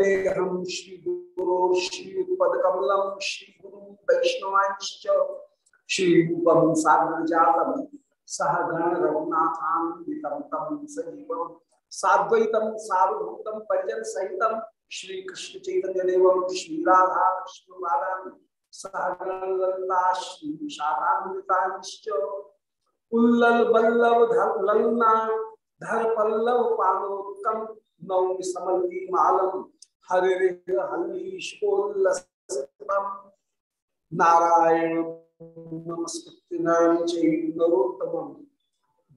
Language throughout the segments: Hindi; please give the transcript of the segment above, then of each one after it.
वंदे हम श्री गुरु श्री पद कमलम श्री गुरु वैष्णवांश्च। श्री रूपम सागर जातम सह गण रघुनाथान्वितम तम सजीवम साद्वैतम सार्वभूतम परिजन सहितम श्री कृष्ण चैतन्य देवम श्री राधा कृष्ण श्री उल्लल बल्लभ धर धर पल्लव पानोत्कम नौमि समल्ली मालम हरे हल्लीशोल्लसितम नारायण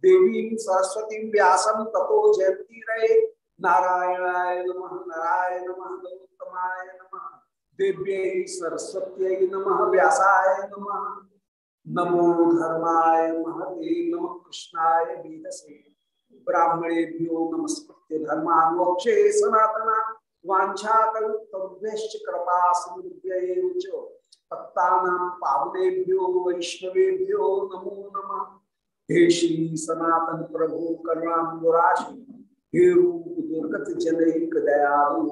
देवी सरस्वती नारायणाय नमः नारायण नमः नमः देव्यै सरस्वत्यै नमः व्यासाय नमः नमो धर्माय महते नमः कृष्णाय वीरसे ब्राह्मणेभ्यो नमस्कृत्य धर्मानुक्षे सनातना वाछाकुभ्य कृपा सिंधुभ्य पावनेभ्यो वैष्णवेभ्यो नमो नमः। हे श्री सनातन प्रभु करुणाबुराशि हे रूप दुर्गत जनक दयालु।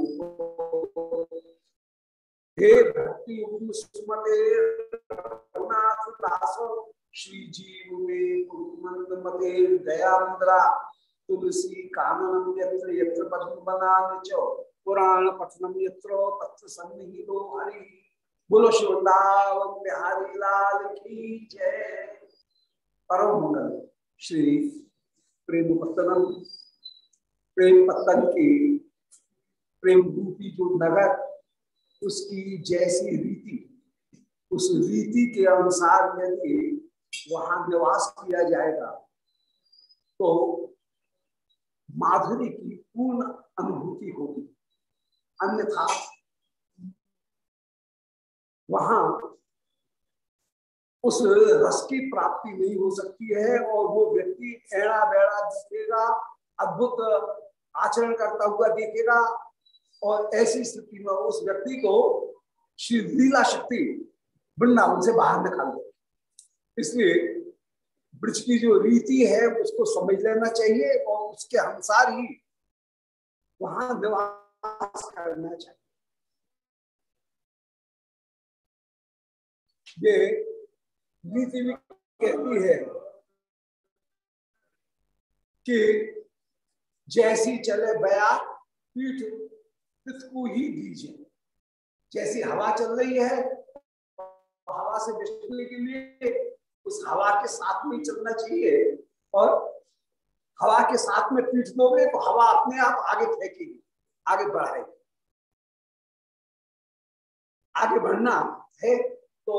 हे भक्ति सुमते, रघुनाथ दासो, श्री जीव में मंद मते दयाद्रा तुलसी, काननम यत्र यत्र पद्मनान च पुराण पठनम यत्र तत्र सन्निहितो हरि। बोलो शिवृंदावन बिहारी लाल की जय। परम मंगल। श्री प्रेम पत्तनम प्रेम पत्तन की प्रेम रूपी जो नगर, उसकी जैसी रीति, उस रीति के अनुसार यदि वहाँ निवास किया जाएगा तो माधुरी की पूर्ण अनुभूति होगी। अन्यथा। वहाँ उस रस की प्राप्ति नहीं हो सकती है और वो व्यक्ति एड़ा बेड़ा दिखेगा, अद्भुत आचरण करता हुआ देखेगा और ऐसी स्थिति में उस व्यक्ति को श्री लीला शक्ति वृंदावन से बाहर निकाल दे। इसलिए ब्रज की जो रीति है, उसको समझ लेना चाहिए और उसके अनुसार ही वहाँ निवास करना चाहिए ये नीति भी कहती है कि जैसी चले बया, पीठ को ही दीजिए। जैसी हवा चल रही है, हवा से बचने के लिए उस हवा के साथ में चलना चाहिए। और हवा के साथ में पीठ दोगे तो हवा अपने आप आगे फेंकेगी। आगे बढ़ाएगी आगे बढ़ना है तो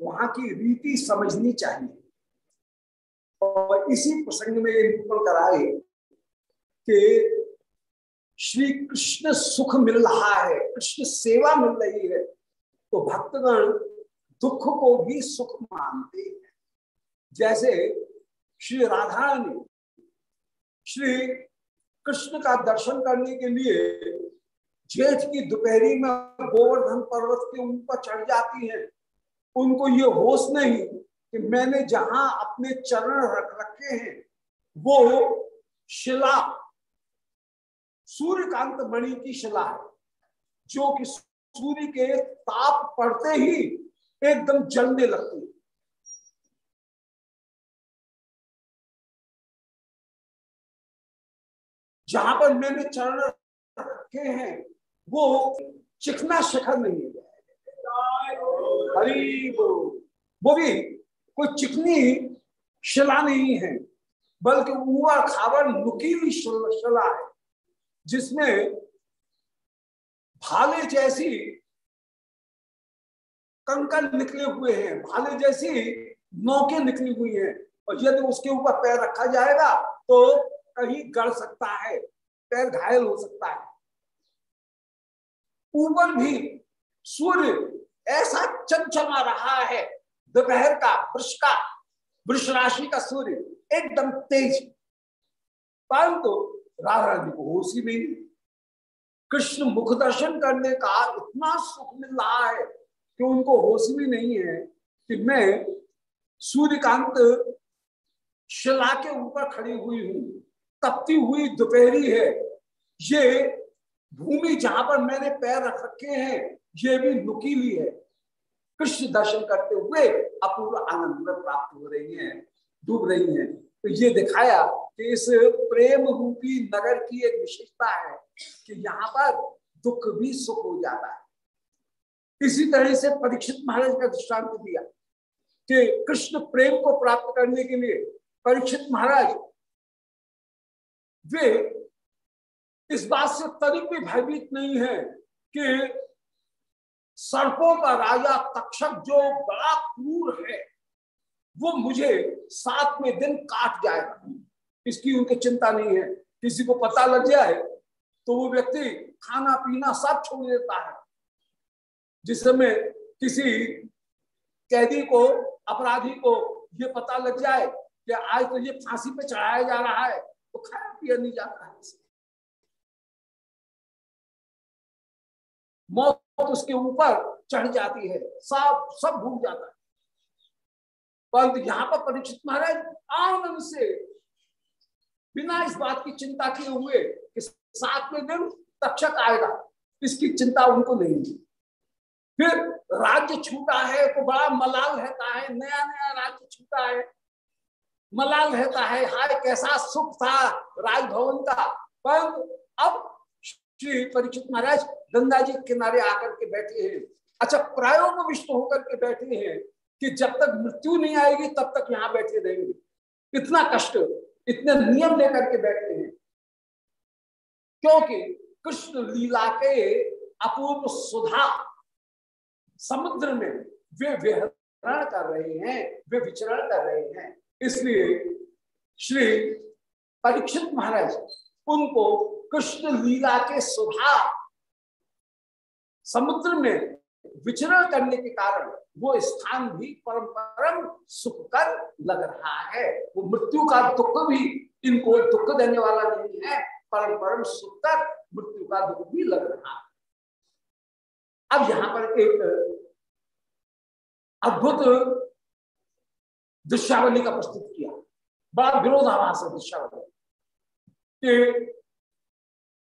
वहाँ की रीति समझनी चाहिए। और इसी प्रसंग में ये निरूपण कराए कि श्री कृष्ण सुख मिल रहा है, कृष्ण सेवा मिल रही है तो भक्तगण दुख को भी सुख मानते हैं। जैसे श्री राधा ने श्री कृष्ण का दर्शन करने के लिए जेठ की दोपहरी में गोवर्धन पर्वत के ऊपर चढ़ जाती हैं। उनको ये होश नहीं कि मैंने जहाँ अपने चरण रख रखे हैं, वो शिला, सूर्यकांत मणि की शिला है, जो कि सूर्य के ताप पड़ते ही एकदम जलने लगती है। जहाँ पर मैंने चरण रखे हैं, वो चिकना शिखर नहीं है हरी वो भी कोई चिकनी शिला नहीं है, बल्कि ऊवर खावर नुकीली शिला है, जिसमें भाले जैसी कंकड़ निकले हुए हैं, भाले जैसी नौके निकली हुई हैं, और यदि उसके ऊपर पैर रखा जाएगा तो कहीं गड़ सकता है, पैर घायल हो सकता है। ऊपर भी सूर्य ऐसा चमचमा रहा है, दोपहर का वृक्ष का, वृक्ष राशि का सूर्य एकदम तेज। परंतु राधा जी को होश ही नहीं। कृष्ण मुख दर्शन करने का इतना सुख मिल रहा है कि उनको होश भी नहीं है कि मैं सूर्यकांत शिला के ऊपर खड़ी हुई हूँ। तपती हुई दोपहरी है। ये भूमि जहाँ पर मैंने पैर रख रखे हैं, ये भी नुकीली है। कृष्ण दर्शन करते हुए अपूर्व आनंद में प्राप्त हो रही हैं, डूब रही हैं। तो ये दिखाया कि इस प्रेम रूपी नगर की एक विशेषता है कि यहाँ पर दुख भी सुख हो जाता है। इसी तरह से परीक्षित महाराज का दृष्टांत दिया कि कृष्ण प्रेम को प्राप्त करने के लिए परीक्षित महाराज वे इस बात से तनिक भी भयभीत नहीं है कि सर्पों का राजा तक्षक जो बड़ा क्रूर है, वो मुझे सातवें दिन काट जाएगा। इसकी उनकी चिंता नहीं है। किसी को पता लग जाए तो वो व्यक्ति खाना, पीना सब छोड़ देता है। जिस समय किसी कैदी को, अपराधी को ये पता लग जाए कि आज तो ये फांसी पे चढ़ाया जा रहा है। तो खाया पिया नहीं जाता है मौत उसके ऊपर चढ़ जाती है सब सब भूल जाता है। परंतु यहाँ पर परीक्षित महाराज आनंद से बिना इस बात की चिंता किए हुए कि सातवें दिन तक्षक आएगा, इसकी चिंता उनको नहीं थी फिर राज्य छूटा है तो बड़ा मलाल रहता है नया नया राज्य छूटा है मलाल रहता है, हाय कैसा सुख था राजभवन का। पर अब श्री परीक्षित महाराज गंगा जी किनारे आकर के बैठे हैं। अच्छा प्रायोग विष्णु होकर के बैठे हैं कि जब तक मृत्यु नहीं आएगी, तब तक यहाँ बैठे रहेंगे। इतना कष्ट, इतने नियम लेकर के बैठे हैं। क्योंकि कृष्ण लीला के अपूर्व सुधा समुद्र में वे विहरण कर रहे हैं, वे विचरण कर रहे हैं। इसलिए श्री परीक्षित महाराज उनको कृष्ण लीला के सुधा समुद्र में विचरण करने के कारण वो स्थान भी परम परम सुख कर लग रहा है। वो मृत्यु का दुख भी इनको दुख देने वाला नहीं है परम परम सुख कर मृत्यु का दुख भी लग रहा है। अब यहाँ पर एक अद्भुत दृश्यावली का प्रस्तुत किया। बड़ा विरोधाभास है दृश्यावली।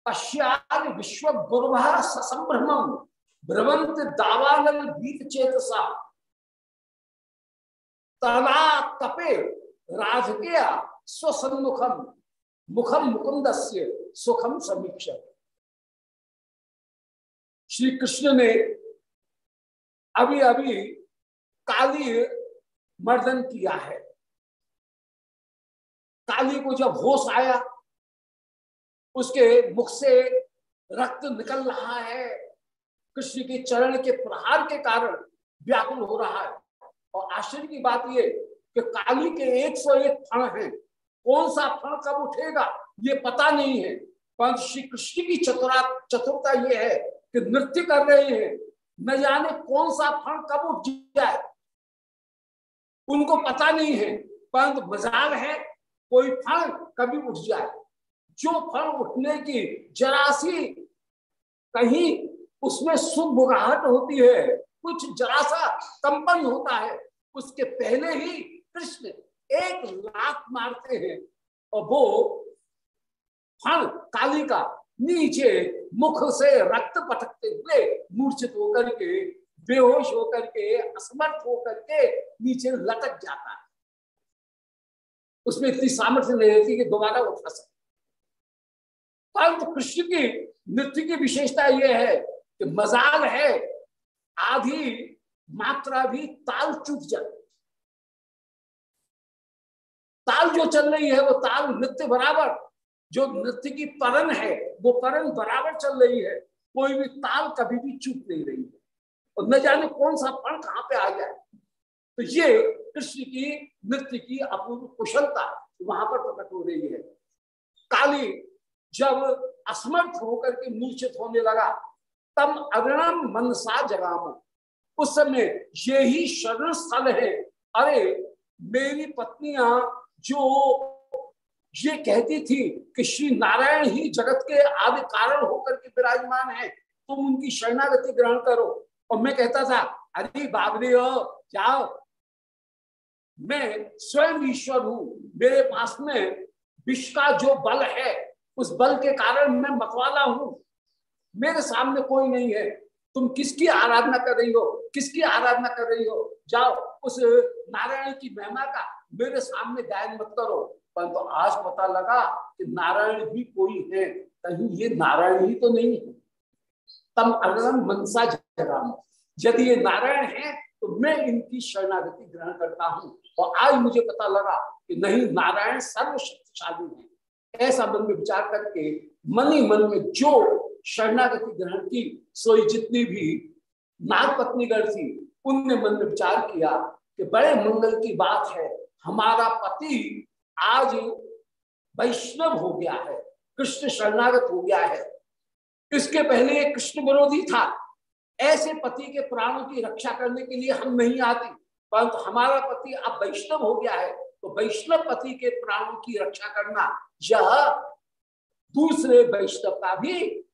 पश्चात विश्व गुरु ससंभ्रम भ्रमंत दावानल बीत चेतसा तला तपे राजकेया स्वसन्मुखम मुखम मुकुंद सुखम समीक्ष श्री कृष्ण ने अभी अभी काली मर्दन किया है। काली को जब होश आया, उसके मुख से रक्त निकल रहा है। कृष्ण के चरण के प्रहार के कारण व्याकुल हो रहा है। और आश्चर्य की बात यह कि काली के एक सौ एक फण है। कौन सा फण कब उठेगा, ये पता नहीं है। परंतु श्री कृष्ण की चतुरा चतुरता ये है कि नृत्य कर रहे हैं। न जाने कौन सा फण कब उठ जाए। उनको पता नहीं है, परंतु मजाल है, कोई फल कभी उठ जाए। जो फल उठने की जरासी कहीं उसमें सुबुगाहट होती है, कुछ जरा सा कंपन होता है, उसके पहले ही कृष्ण एक लात मारते हैं और वो फल काली का नीचे मुख से रक्त पटकते हुए मूर्छित होकर के बेहोश होकर के, असमर्थ होकर के नीचे लटक जाता है। उसमें इतनी सामर्थ्य नहीं रहती कि दोबारा उठा सके परंतु कृष्ण की नृत्य की विशेषता यह है कि मजाल है, आधी मात्रा भी ताल चूक जाए ताल जो चल रही है, वो ताल नृत्य बराबर, जो नृत्य की परन है, वो परन बराबर चल रही है। कोई भी ताल कभी भी चूक नहीं रही है। और न जाने कौन सा फल कहाँ पे आ जाए तो ये कृष्ण की नृत्य की अपूर्व कुशलता वहाँ पर प्रकट हो रही है। काली जब असमर्थ होकर के मूर्छित होने लगा तब अगणम मनसा जगाम। उस समय ये ही शरण स्थल है। अरे, मेरी पत्नियाँ जो ये कहती थी कि श्री नारायण ही जगत के आदि कारण होकर के विराजमान है, तुम उनकी शरणागति ग्रहण करो। और मैं कहता था, अरे बाबरी हो, जाओ। मैं स्वयं ईश्वर हूँ। मेरे पास में विश्व का जो बल है, उस बल के कारण मैं मतवाला हूँ। मेरे सामने कोई नहीं है। तुम किसकी आराधना कर रही हो? किसकी आराधना कर रही हो? जाओ, उस नारायण की महिमा का मेरे सामने गायन मत करो। परंतु तो आज पता लगा कि नारायण भी कोई है। कहीं ये नारायण ही तो नहीं है। तम अगरम मनसा जगराम यदि ये नारायण है तो मैं इनकी शरणागति ग्रहण करता हूँ। और आज मुझे पता लगा कि नहीं, नारायण सर्वशक्तिशाली है। ऐसा मन में विचार करके मन ही मन में जो शरणागति ग्रहण की सोई जितनी भी नाग पत्नीगढ़ थी, उनने मन में विचार किया कि बड़े मंगल की बात है। हमारा पति आज वैष्णव हो गया है, कृष्ण शरणागत हो गया है। इसके पहले कृष्ण विरोधी था। ऐसे पति के प्राणों की रक्षा करने के लिए हम नहीं आते। परंतु हमारा पति अब वैष्णव हो गया है तो वैष्णव पति के प्राणों की रक्षा करना, यह दूसरे वैष्णव का भी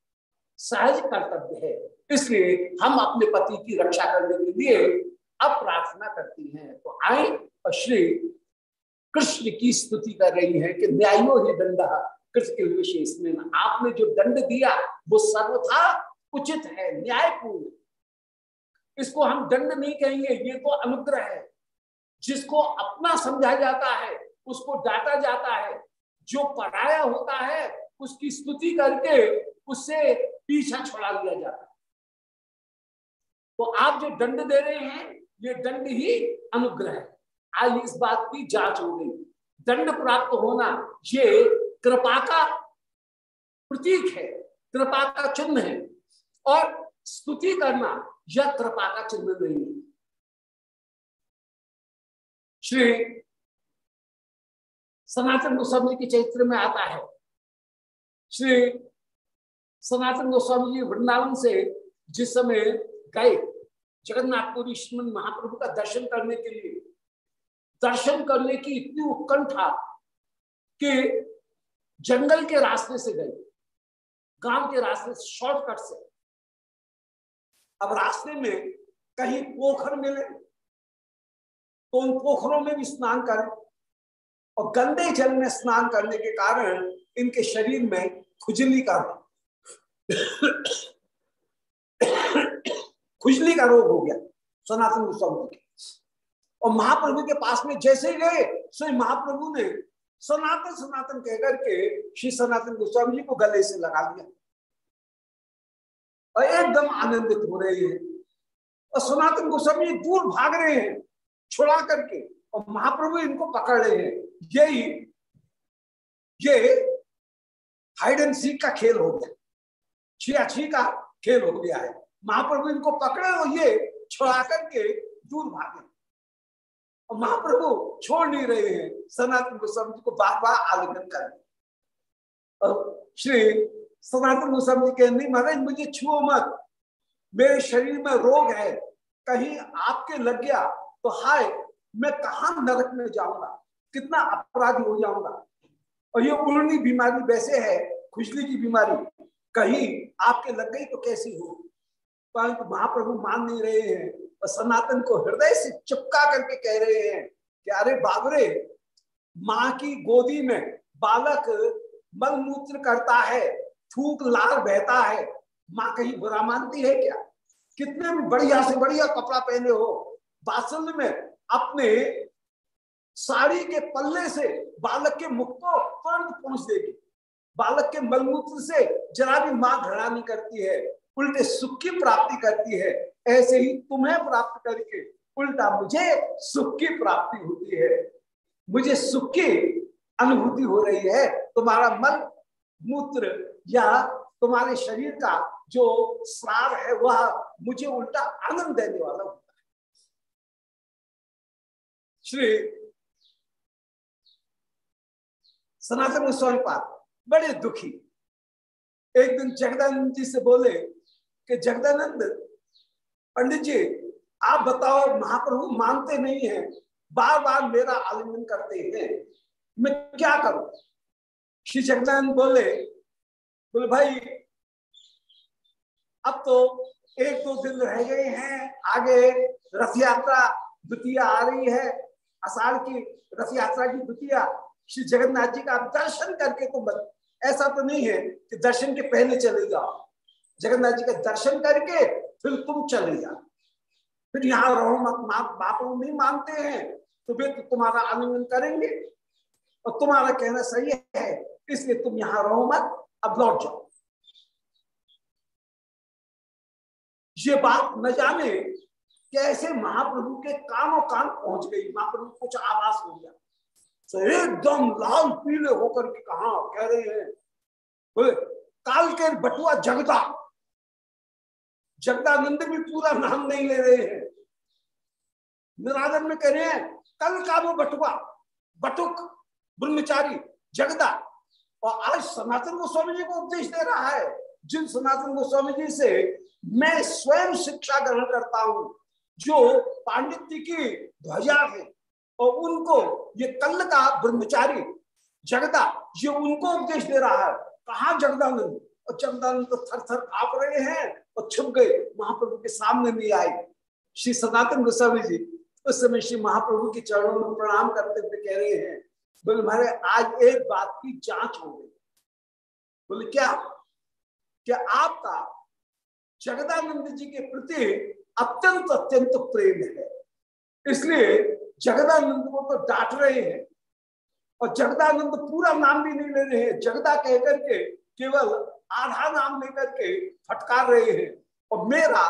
सहज कर्तव्य है। इसलिए हम अपने पति की रक्षा करने के लिए अब प्रार्थना करती हैं। तो आए और श्री कृष्ण की स्तुति कर रही है कि न्यायो ही दंड कृष्ण के विशेष में आपने जो दंड दिया, वो सर्वथा उचित है, न्यायपूर्ण। इसको हम दंड नहीं कहेंगे, ये तो अनुग्रह है। जिसको अपना समझा जाता है, उसको डांटा जाता है। जो पढ़ाया होता है, उसकी स्तुति करके उससे पीछा छोड़ा लिया जाता है। तो आप जो दंड दे रहे हैं, ये दंड ही अनुग्रह है। आज इस बात की जाँच हो गई। दंड प्राप्त होना, ये कृपा का प्रतीक है। कृपा का चिन्ह है। और स्तुति करना यह कृपा का चिन्ह नहीं है। श्री सनातन गोस्वामी जी के चरित्र में आता है। श्री सनातन गोस्वामी जी वृंदावन से जिस समय गए जगन्नाथपुरी श्रीमन महाप्रभु का दर्शन करने के लिए, दर्शन करने की इतनी उत्कंठा कि जंगल के रास्ते से गए, गाँव के रास्ते शॉर्टकट से। अब रास्ते में कहीं पोखर मिले तो उन पोखरों में भी स्नान करें। और गंदे जल में स्नान करने के कारण इनके शरीर में खुजली का रोग, खुजली का रोग हो गया सनातन गोस्वामी और महाप्रभु के पास में जैसे ही गए श्री महाप्रभु ने सनातन सनातन कहकर के श्री सनातन गोस्वामी जी को गले से लगा लिया और एकदम आनंदित हो रहे हैं। और सनातन गोस्वामी दूर भाग रहे हैं, छुड़ा करके, और महाप्रभु इनको पकड़ रहे हैं। यही, ये हाइड एंड सीक का खेल हो गया। छिया छी का खेल हो गया है। महाप्रभु इनको पकड़े और ये छुड़ा करके दूर भागे और महाप्रभु छोड़ नहीं रहे हैं। सनातन गोस्वामी को बार बार आलिंगन कर और श्री सनातन गोस्वामी जी नहीं महाराज मुझे छुओ मत। मेरे शरीर में रोग है, कहीं आपके लग गया तो हाय, मैं कहा नरक में जाऊँगा? कितना अपराधी हो जाऊँगा? और ये उड़नी बीमारी वैसे है, खुजली की बीमारी। कहीं आपके लग गई तो कैसी हो? परंतु महाप्रभु मान नहीं रहे हैं और सनातन को हृदय से चिपका करके कह रहे हैं कि अरे बाबरे, माँ की गोदी में बालक मलमूत्र करता है थूक लाल बहता है। माँ कहीं बुरा मानती है क्या? कितने भी बढ़िया से बढ़िया कपड़ा पहने हो बासल में अपने साड़ी के पल्ले से बालक के मुख को तुरंत पहुँच देगी। बालक के मलमूत्र से जरा भी माँ घड़ा नहीं करती है, उल्टे सुख की प्राप्ति करती है। ऐसे ही तुम्हें प्राप्त करके उल्टा मुझे सुख की प्राप्ति होती है। मुझे सुख की अनुभूति हो रही है। तुम्हारा मन मूत्र या तुम्हारे शरीर का जो स्राव है, वह मुझे उल्टा आनंद देने वाला होता है। श्री सनातन गोस्वामी पाद बड़े दुखी। एक दिन जगदानंद जी से बोले कि, जगदानंद, पंडित जी, आप बताओ, महाप्रभु मानते नहीं हैं बार बार मेरा आलिंगन करते हैं, मैं क्या करूँ? श्री जगदानंद बोले बोले, भाई, अब तो एक दो दिन रह गए हैं, आगे रथ यात्रा द्वितीय आ रही है अषाढ़ की रथ यात्रा की द्वितीय। श्री जगन्नाथ जी का दर्शन करके तो ऐसा तो नहीं है कि दर्शन के पहले चले जाओ। जगन्नाथ जी का दर्शन करके फिर तुम चले जाओ। फिर यहाँ रहो मत बाप लोग नहीं मानते हैं तो फिर तो तुम्हारा आलिंगन करेंगे। और तुम्हारा कहना सही है इसलिए तुम यहाँ रहो मत अब लौट जाओ। ये बात न जाने कैसे महाप्रभु के कानों कान पहुँच गई। महाप्रभु कुछ आवास हो गया। तो एकदम लाल पीले होकर के कहा, कह रहे हैं बोले काल के बटुआ जगदा। जगदानंद भी पूरा नाम नहीं ले रहे हैं। निरादर में कह रहे हैं, कल का वो बटुआ, बटुक, ब्रह्मचारी, जगदा और आज सनातन गोस्वामी जी को उपदेश दे रहा है, जिन सनातन गोस्वामी जी से मैं स्वयं शिक्षा ग्रहण करता हूँ, जो पांडित्य की ध्वजा है, और उनको ये कल का ब्रह्मचारी, जगदा, ये उनको उपदेश दे रहा है। कहा जगदानंद? और जगदानंद तो थर थर काप रहे हैं और छुप गए, महाप्रभु के सामने नहीं आए। श्री सनातन गोस्वामी जी, उस समय श्री महाप्रभु के चरणों में प्रणाम करते हुए कह रहे हैं बोले, मारे, आज एक बात की जाँच हो गई। बोले, क्या? क्या आपका जगदानंद जी के प्रति अत्यंत अत्यंत प्रेम है? इसलिए जगदानंद को तो डांट रहे हैं और जगदानंद पूरा नाम भी नहीं ले रहे हैं। जगदा कहकर के केवल आधा नाम लेकर के फटकार रहे हैं और मेरा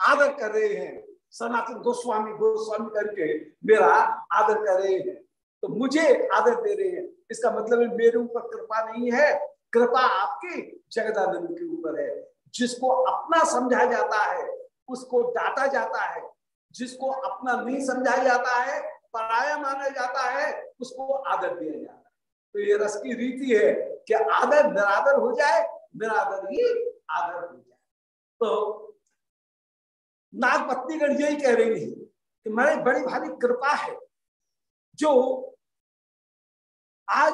आदर कर रहे हैं। सनातन गोस्वामी गोस्वामी करके मेरा आदर कर रहे हैं। तो मुझे आदर दे रहे हैं। इसका मतलब है मेरे ऊपर कृपा नहीं है, कृपा आपके जगदानंद के ऊपर है। जिसको अपना समझा जाता है, उसको डांटा जाता है। जिसको अपना नहीं समझाया जाता है, पराया माना जाता है, उसको आदर दिया जाता है। तो ये रस की रीति है कि आदर निरादर हो जाए, निरादर ही आदर हो जाए। तो नाग पत्नीगढ़ यही कह रही है कि मेरे बड़ी भारी कृपा है जो आज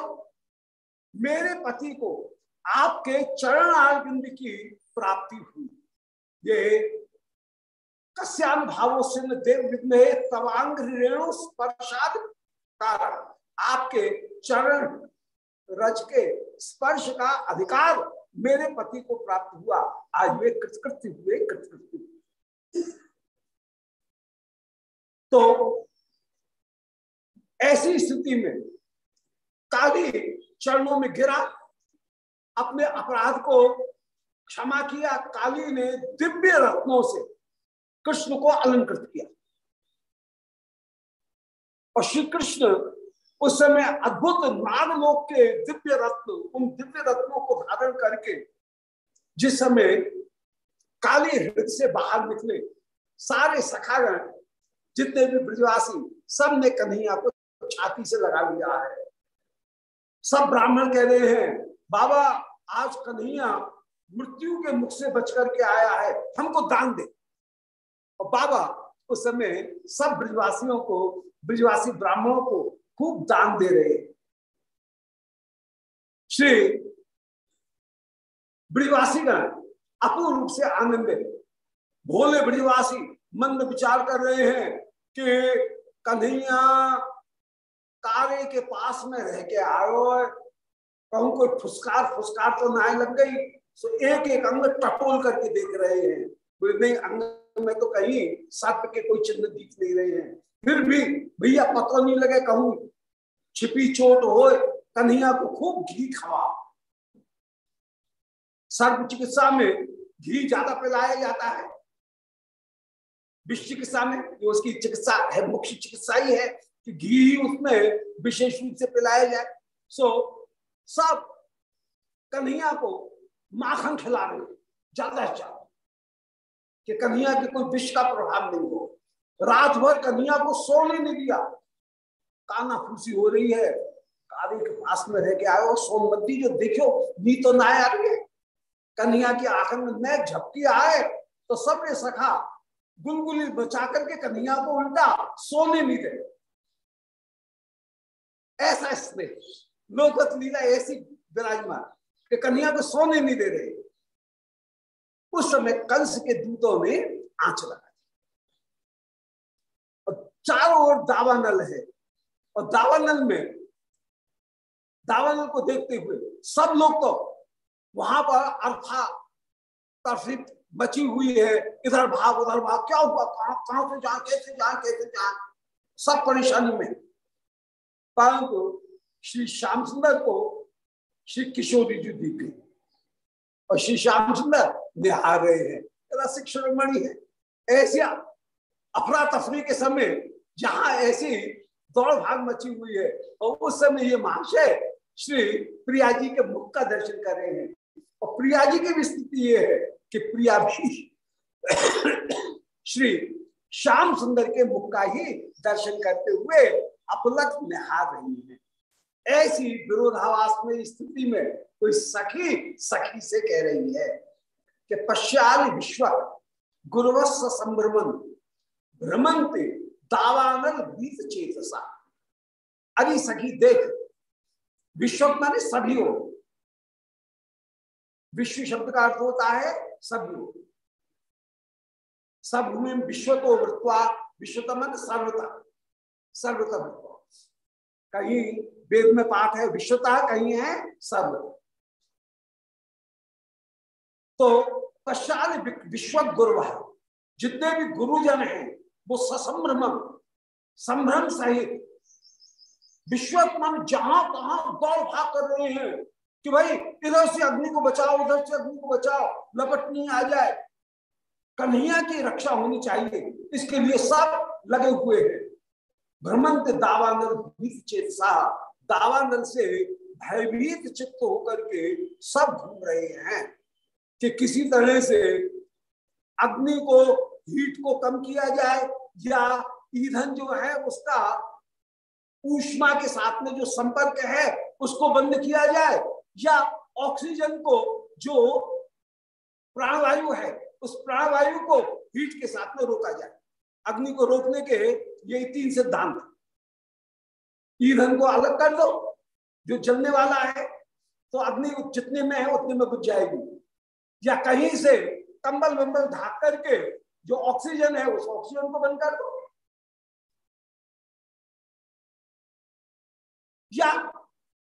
मेरे पति को आपके चरण आरबिंद की प्राप्ति हुई। ये कस्यान भावो सिंह देव विघ्न तवांग रेणु स्पर्शाद कारण आपके चरण रज के स्पर्श का अधिकार मेरे पति को प्राप्त हुआ। आज वे कृतकृत्य हुए, कृतकृत्य तो ऐसी स्थिति में काली चरणों में गिरा, अपने अपराध को क्षमा किया काली ने दिव्य रत्नों से कृष्ण को अलंकृत किया। और श्री कृष्ण उस समय अद्भुत नागलोक के दिव्य रत्न, उन दिव्य रत्नों को धारण करके जिस समय काली हृदय से बाहर निकले, सारे सखागण, जितने भी ब्रजवासी, सबने कन्हैया को छाती से लगा लिया है। सब ब्राह्मण कह रहे हैं, बाबा, आज कन्हैया मृत्यु के मुख से बच करके आया है, हमको दान दे। और बाबा, उस समय सब ब्रजवासियों को, ब्रजवासी ब्राह्मणों को खूब दान दे रहे श्री ब्रजवासीगण अपूर्ण रूप से आनंदित भोले ब्रिजवासी मंद विचार कर रहे हैं कि कन्हैया कारे के पास में रह के आयो कहूँ कोई फुसकार फुसकार तो ना लग गई। तो एक एक अंग टटोल करके देख रहे हैं। बोले, नहीं, अंग में तो कहीं सर्प के कोई चिन्ह दिख नहीं रहे हैं। फिर भी भैया पता नहीं लगे, कहूँ, छिपी चोट हो, कन्हैया को खूब घी खवा। सर्प चिकित्सा में घी ज़्यादा पिलाया जाता है। विश्व चिकित्सा में जो उसकी चिकित्सा है, मुख्य चिकित्सा ही है। कि घी ही उसमें विशेष रूप से पिलाया जाए। सो सब कन्हैया को माखन खिला रहे ज़्यादा से ज़्यादा। कि कन्हैया की कोई विष का प्रभाव नहीं हो। रात भर कन्हैया को सोने नहीं दिया। काना फूसी हो रही है। काली के पास में रह के आयो। सोनमती जो देखो नी तो ना आ रही है। कन्हैया की आँख में न झपकी आए। तो सबने सखा गुलगुली बचा करके कन्हैया को उल्टा सोने नहीं दे। ऐसा स्नेह लोकत लीला ऐसी विराजमान कि कन्हैया को सोने नहीं दे रहे। उस समय कंस के दूतों ने आँच लगा और चारों ओर दावानल है। और दावानल में दावानल को देखते हुए सब लोग तो वहाँ पर अर्था तफरीक बची हुई है। इधर भाग, उधर भाग, क्या हुआ? कहाँ कहाँ से कैसे जा कैसे जा सब परेशानी में परंतु श्री श्याम सुंदर को श्री किशोरी जी दी गई और श्री श्याम सुंदर निहार रहे हैं। रसिक शिरोमणि है। ऐसे अफरा तफरी के समय जहाँ ऐसी दौड़ भाग मची हुई है, और उस समय ये महाशय श्री प्रिया जी के मुख का दर्शन कर रहे हैं। और प्रिया जी की भी स्थिति ये है कि प्रिया भी श्री श्याम सुंदर के मुख का ही दर्शन करते हुए अपलक निहार रही है। ऐसी विरोधावास में स्थिति में कोई सखी सखी से कह रही है कि पश्चाल विश्व, गुरुवत्स संभ्रमण भ्रमंते दावानल बीत चेतसा। अरे सखी देख, विश्व माने सभी हो। विश्व शब्द का अर्थ होता है सभी हो। सब में विश्व तो वृत्वा विश्वतम सर्वता। सर्वता कहीं वेद में पाठ है, विश्वता कहीं है सर्व तो पश्चात विश्व गुरु जितने भी गुरुजन हैं, वो ससंभ्रम संभ्रम सहित विश्वत्मन जहाँ तहां दौड़ भाग कर रहे हैं कि भाई, इधर से अग्नि को बचाओ, उधर से अग्नि को बचाओ, लपटनी आ जाए। कन्हैया की रक्षा होनी चाहिए। इसके लिए सब लगे हुए हैं। भ्रमंत दावानल चेत दावानल से भयभीत चित्त होकर के सब घूम रहे हैं कि किसी तरह से अग्नि को, हीट को कम किया जाए या ईंधन जो है उसका ऊष्मा के साथ में जो संपर्क है उसको बंद किया जाए या ऑक्सीजन को जो प्राणवायु है, उस प्राणवायु को हीट के साथ में रोका जाए। अग्नि को रोकने के ये तीन सिद्धांत ईंधन को अलग कर दो, जो जलने वाला है तो अग्नि जितने में है उतने में बुझ जाएगी। या कहीं से कंबल वंबल ढाक करके जो ऑक्सीजन है, उस ऑक्सीजन को बंद कर दो। या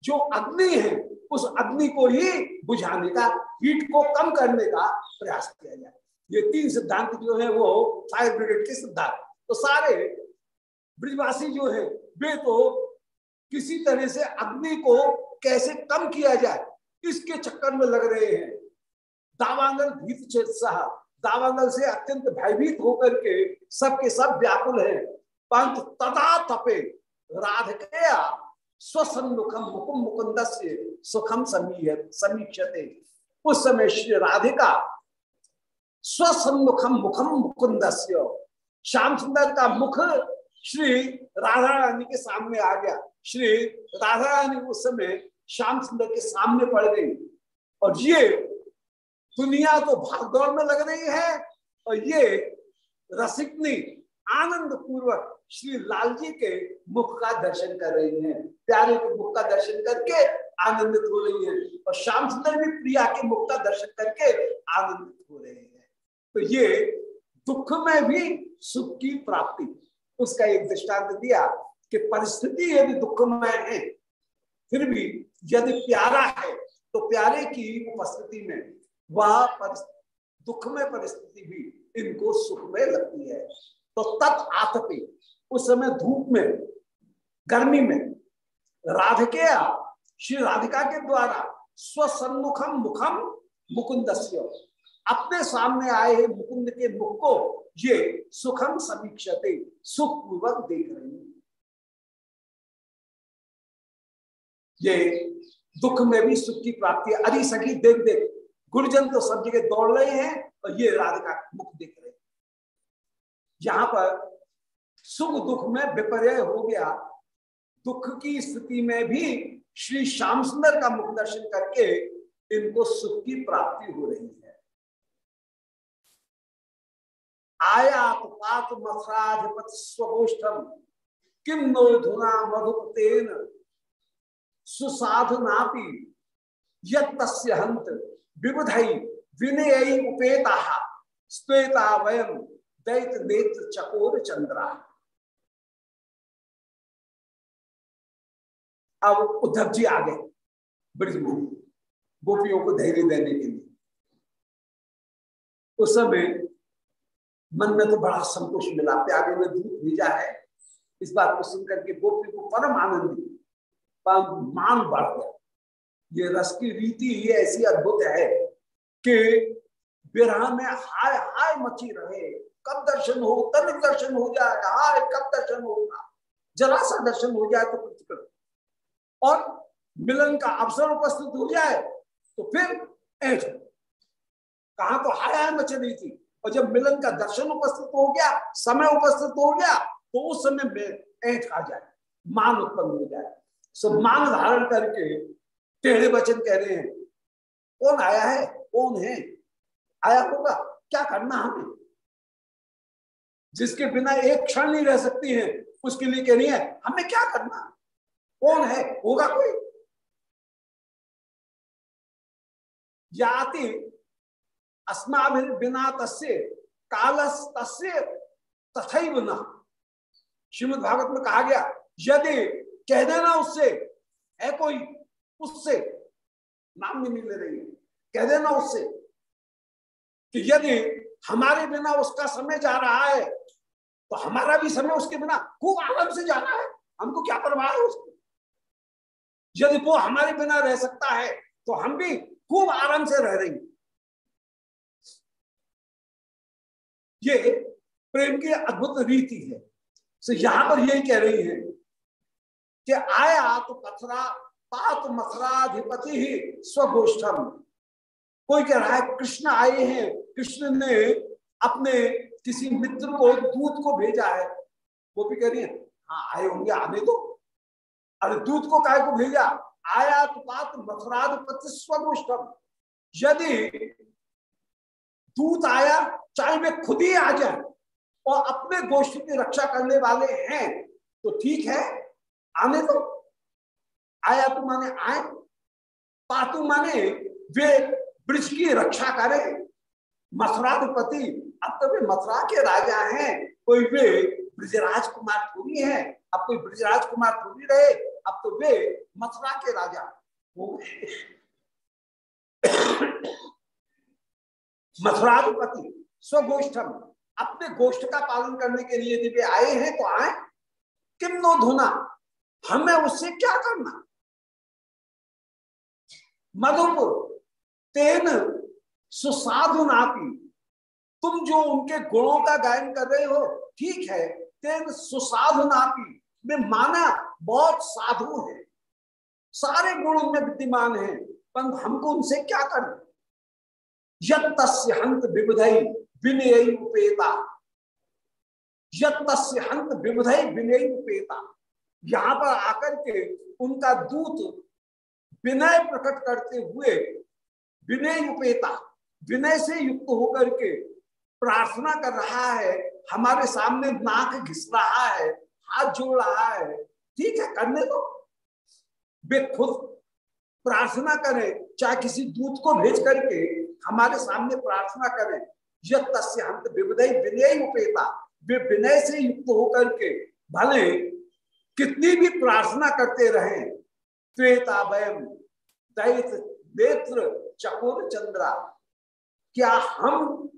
जो अग्नि है, उस अग्नि को ही बुझाने का, हीट को कम करने का प्रयास किया जाए। ये तीन सिद्धांत जो है वो फायर ब्रिगेड के सिद्धांत। तो सारे ब्रिजवासी जो है, वे तो किसी तरह से अग्नि को कैसे कम किया जाए, इसके चक्कर में लग रहे हैं। दावांगल भीत चेत्साह दावांगल से अत्यंत भयभीत होकर के सबके सब व्याकुल है। पंत तथा तपे। राधकया स्वसन्मुखम मुकुम मुकुंद से सुखम समीक्षते। उस समय श्री राधिका स्वसन्मुखम मुखम मुकुंद श्याम सुंदर का मुख, श्री राधा रानी के सामने आ गया। श्री राधा रानी उस समय श्याम सुंदर के सामने पड़ गई। और ये दुनिया तो भागदौड़ में लग रही है, और ये रसिकनी आनंद पूर्वक श्री लाल जी के मुख का दर्शन कर रही हैं। प्यारे के मुख का दर्शन करके आनंदित हो रही है। और श्याम सुंदर भी प्रिया के मुख का दर्शन करके आनंदित हो रहे हैं। तो ये दुख में भी सुख की प्राप्ति। उसका एक दृष्टांत दिया कि परिस्थिति यदि दुखमय है, फिर भी यदि प्यारा है तो प्यारे की उपस्थिति में वह दुखमय परिस्थिति भी इनको सुख में लगती है। तो तत् आतपे, उस समय धूप में, गर्मी में राधिके श्री राधिका के द्वारा स्वसन्मुखम मुखम मुकुंद अपने सामने आए हैं मुकुंद के मुख को। ये सुखम समीक्षते सुख पूर्वक देख रहे हैं। ये दुख में भी सुख की प्राप्ति है। अरे सखी, देख देख। गुरुजन तो सब जगह दौड़ रहे हैं और ये राधिका मुख देख रहे हैं। यहाँ पर सुख दुख में विपर्य हो गया। दुख की स्थिति में भी श्री श्याम सुंदर का मुख दर्शन करके इनको सुख की प्राप्ति हो रही है। आयात पात मथराधिपत स्वगोष्ठम। किम नो धुना मधुपतेन विबुधई उपेता स्वेता वयम दैत नेत्र चकोर चंद्रा अब उद्धव जी आ गए गोपियों को धैर्य देने के लिए। उस समय मन में तो बड़ा संतोष मिला, प्यारे ने दूध भेजा है। इस बात को सुनकर के गोपी को परम आनंद मान बढ़ गया। ये रस की रीति ही ऐसी अद्भुत है कि विरह में हाय हाय मची रहे। कब दर्शन हो तनिक दर्शन हो जाए, हाय, कब दर्शन होगा जरा सा दर्शन हो जाए तो प्रतिकृत और मिलन का अवसर उपस्थित हो जाए तो फिर ऐठ। कहा तो हाय हाय मच रही थी। और जब मिलन का दर्शन उपस्थित हो गया, समय उपस्थित हो गया तो उस समय में ऐठ आ जाए, मान उत्पन्न हो जाए। सब मान धारण करके टेढ़े वचन कह रहे हैं, कौन आया है? कौन है? आया होगा। क्या करना हमें? जिसके बिना एक क्षण नहीं रह सकती है, उसके लिए कह रही है, हमें क्या करना? कौन है? होगा कोई? याति अस्माभिर बिना तस्य कालस तस्य न। श्रीमद भागवत में कहा गया, यदि कह देना उससे है कोई उससे नाम भी नहीं ले रही है कह देना उससे, कि यदि हमारे बिना उसका समय जा रहा है तो हमारा भी समय उसके बिना खूब आराम से जाना है। हमको क्या परवाह है उसको? यदि वो हमारे बिना रह सकता है तो हम भी खूब आराम से रह रहे ये प्रेम की अद्भुत रीति है। तो यहाँ पर यही कह रही है कि आया तो कथरा पात मथराधिपति ही स्वगोष्ठम। कोई कह रहा है, कृष्ण आए हैं, कृष्ण ने अपने किसी मित्र को, दूत को भेजा है। वो भी कह रही है हाँ आए होंगे, आने दो। अरे, दूत को काय को भेजा? आया तो पात मथुराधिपति स्वगोष्ठम। यदि दूत आया, चाहे वे खुद ही आ जाए और अपने गोष्ठ की रक्षा करने वाले हैं तो ठीक है, आने दो। आया तो माने आए, पातु माने वे ब्रिज की रक्षा करे। मथुराधिपति, अब तो वे मथुरा के राजा हैं, कोई वे ब्रजराज कुमार थोड़ी है। अब कोई ब्रजराज कुमार थोड़ी रहे, अब तो वे मथुरा के राजा हो मथुराधिपति, स्वगोष्ठम, अपने गोष्ठ का पालन करने के लिए यदि वे आए हैं तो आए। किम नो धुना, हमें उससे क्या करना? मधुपुर, तेन सुसाधु नापी तुम जो उनके गुणों का गायन कर रहे हो, ठीक है, तेन सुसाधु नापी में माना बहुत साधु है। सारे गुण उनमें विद्यमान है पर हमको उनसे क्या करना? यत हंत विबुधई विनय उपेता। यत हंत विबुधई विनय उपेता। यहाँ पर आकर के उनका दूत विनय प्रकट करते हुए विनय उपेता, विनय से युक्त होकर के प्रार्थना कर रहा है, हमारे सामने नाक घिस रहा है, हाथ जोड़ रहा है। ठीक है, करने दो। वे खुद प्रार्थना करें, चाहे किसी दूत को भेज करके हमारे सामने प्रार्थना करें। यह तस्य विनय उपेता। वे विनय से युक्त होकर के भले कितनी भी प्रार्थना करते रहे। त्वेता वयम दैत, नेत्र, चकोर चंद्रा। क्या हम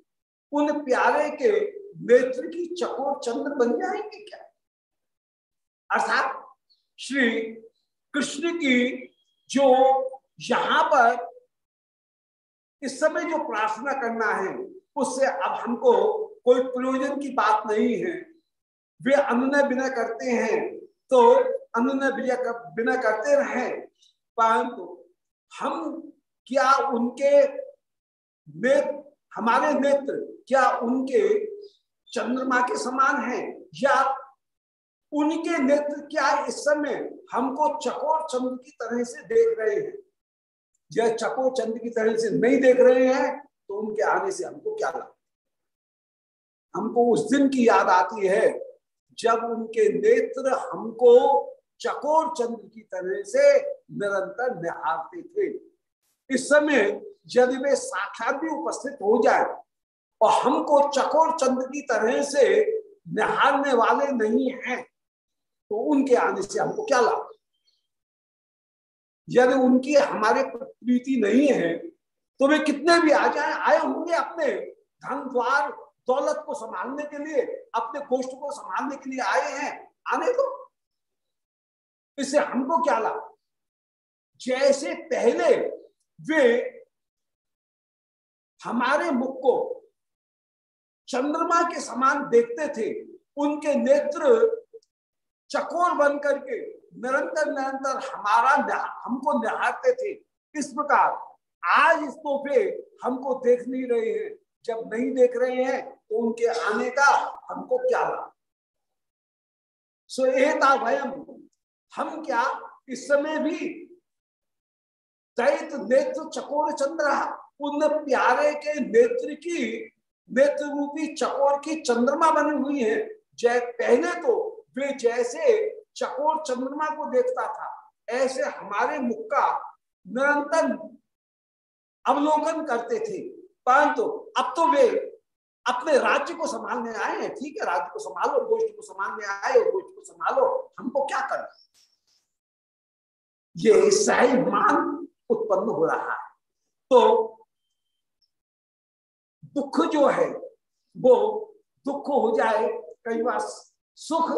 उन प्यारे के नेत्र की चकोर चंद्र बन जाएँगे क्या? अर्थात श्री कृष्ण की जो यहाँ पर इस समय जो प्रार्थना करना है, उससे अब हमको कोई प्रयोजन की बात नहीं है। वे अन्य बिना करते हैं तो अन्य बिना करते रहे। परंतु हम क्या उनके नेत्र, हमारे नेत्र क्या उनके चंद्रमा के समान हैं? या उनके नेत्र क्या इस समय हमको चकोर चंद्र की तरह से देख रहे हैं? यह चकोर चंद्र की तरह से नहीं देख रहे हैं तो उनके आने से हमको क्या लगता हमको उस दिन की याद आती है जब उनके नेत्र हमको चकोर चंद्र की तरह से निरंतर निहारते थे। इस समय यदि वे साक्षात भी उपस्थित हो जाए और हमको चकोर चंद्र की तरह से निहारने वाले नहीं हैं तो उनके आने से हमको क्या लाभ? यदि उनकी हमारे प्रीति नहीं है तो वे कितने भी आ जाए, आए होंगे अपने धन द्वार दौलत को संभालने के लिए, अपने गोष्ठ को संभालने के लिए आए हैं। आने तो इससे हमको क्या लाभ? जैसे पहले वे हमारे मुख को चंद्रमा के समान देखते थे, उनके नेत्र चकोर बन करके निरंतर निरंतर हमारा हमको निहारते थे। इस प्रकार आज इस तोहफे हमको देख नहीं रहे हैं। जब नहीं देख रहे हैं तो उनके आने का हमको क्या लाभ? सो एता भयम, हम क्या इस समय भी दैत नेत्र चकोर चंद्र, उन प्यारे के नेत्र की, नेत्र रूपी चकोर की चंद्रमा बनी हुई है। जय पहले तो वे जैसे चकोर चंद्रमा को देखता था। ऐसे हमारे मुख का निरंतर अवलोकन करते थे। परंतु अब तो वे अपने राज्य को संभालने आए हैं। ठीक है, राज्य को संभालो, गोष्ठ को संभालने आए हो गोष्ठ को संभालो। हमको क्या करना ये सही मान उत्पन्न हो रहा है। तो दुख जो है, वो दुख हो जाए, कई बार सुख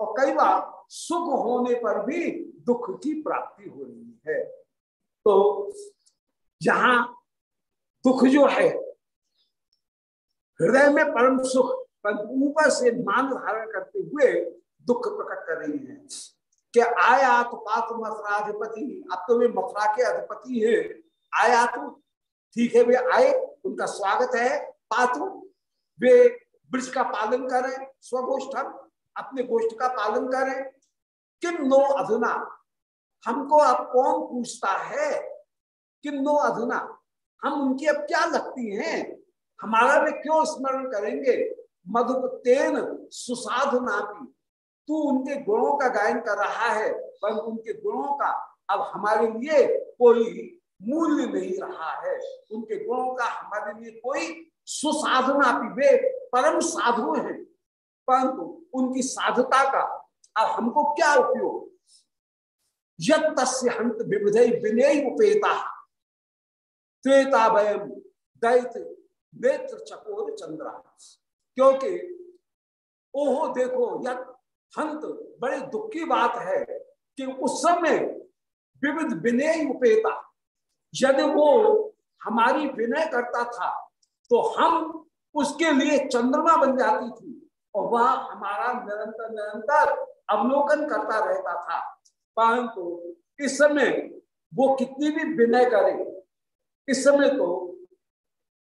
और कई बार सुख होने पर भी दुख की प्राप्ति हो रही है। तो जहाँ दुख जो है, हृदय में परम सुख पर ऊपर से मान धारण करते हुए दुख प्रकट कर रही है। कि आया तो मथुरा अधिपति अब तो वे मथुरा के अधिपति है। आया तो ठीक है, वे आए, उनका स्वागत है। पातु वे ब्रज का पालन करें, स्वगोष्ठम, अपने गोष्ठ का पालन करें। किम नो अधुना? हमको अब कौन पूछता है किम नो अधुना? हम उनकी अब क्या लगती हैं? हमारा वे क्यों स्मरण करेंगे? मधुपतेन सुसाधु नापी। तू उनके गुणों का गायन कर रहा है पर उनके गुणों का अब हमारे लिए कोई मूल्य नहीं रहा है। उनके गुणों का हमारे लिए कोई सुसाधना भी वे परम साधु हैं, परंतु उनकी साधुता का अब हमको क्या उपयोग? यद तस्य हंत विविधय विनय उपेता। त्वेता वयम दैत नेत्र चकोर चंद्रा। क्योंकि, ओहो देखो यद हंत बड़े दुख की बात है कि उस समय विविध विनय उपेता। यदि वो हमारी विनय करता था तो हम उसके लिए चंद्रमा बन जाती थी और वह हमारा निरंतर निरंतर अवलोकन करता रहता था। परंतु इस समय वो कितनी भी विनय करे, इस समय तो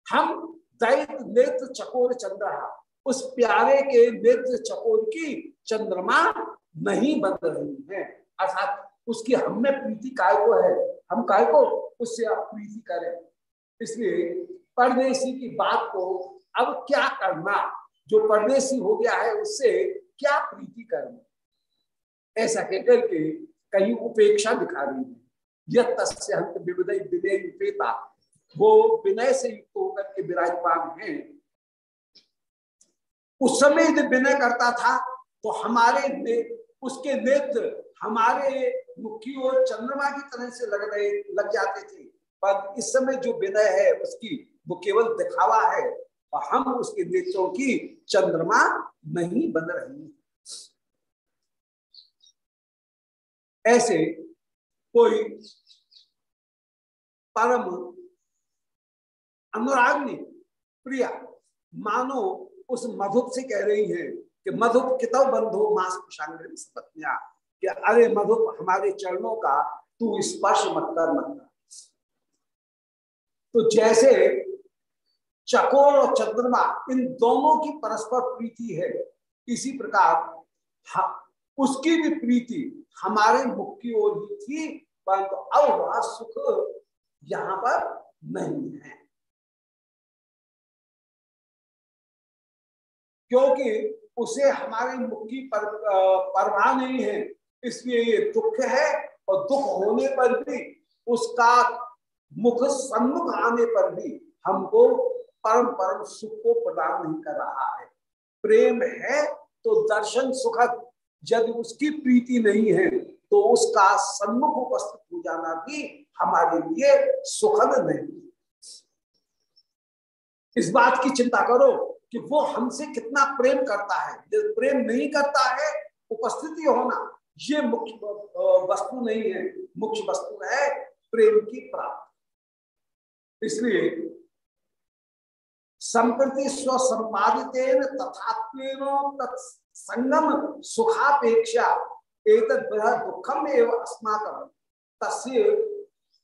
हम दैत नेत्र चकोर चंद्र उस प्यारे के नेत्र चकोर की चंद्रमा नहीं बन रही है। अर्थात उसकी हम प्रीति काय को है? हम काय को? उससे आप प्रीति करें। इसलिए परदेसी की बात को अब क्या करना? जो परदेसी हो गया है, उससे क्या प्रीति करना? ऐसा कहकर के कहीं उपेक्षा दिखा रही है। यह तस्य विविधय विनय उपेता वो विनय से युक्त होकर के विराजमान है। उस समय यदि विनय करता था तो हमारे ने, उसके नेत्र हमारे मुखी और चंद्रमा की तरह से लग रहे लग जाते थे। पर इस समय जो विनय है उसकी वो केवल दिखावा है। और हम उसके नेत्रों की चंद्रमा नहीं बन रही ऐसे कोई परम अनुराग्नि प्रिया मानो उस मधुप से कह रही है कि मधुप कितव बंधो मास पत्निया कि अरे मधुप हमारे चरणों का तू स्पर्श मत कर मत कर। तो जैसे चकोर और चंद्रमा इन दोनों की परस्पर प्रीति है, इसी प्रकार उसकी भी प्रीति हमारे मुख की ओर ही थी परंतु अब वह सुख यहाँ पर नहीं है। क्योंकि उसे हमारे मुख की पर, परवाह नहीं है इसलिए ये दुख है और दुख होने पर भी उसका मुख सम्मुख आने पर भी हमको परम परम सुख को प्रदान नहीं कर रहा है। प्रेम है तो दर्शन सुखद यदि उसकी प्रीति नहीं है तो उसका सम्मुख उपस्थित हो जाना भी हमारे लिए सुखद नहीं इस बात की चिंता करो कि वो हमसे कितना प्रेम करता है। यदि प्रेम नहीं करता है, उपस्थिति होना, ये मुख्य वस्तु नहीं है। मुख्य वस्तु है प्रेम की प्राप्ति। इसलिए संप्रति स्वसंपादित तथा संगम सुखापेक्षा एक दुखम एवं अस्माकम तस्य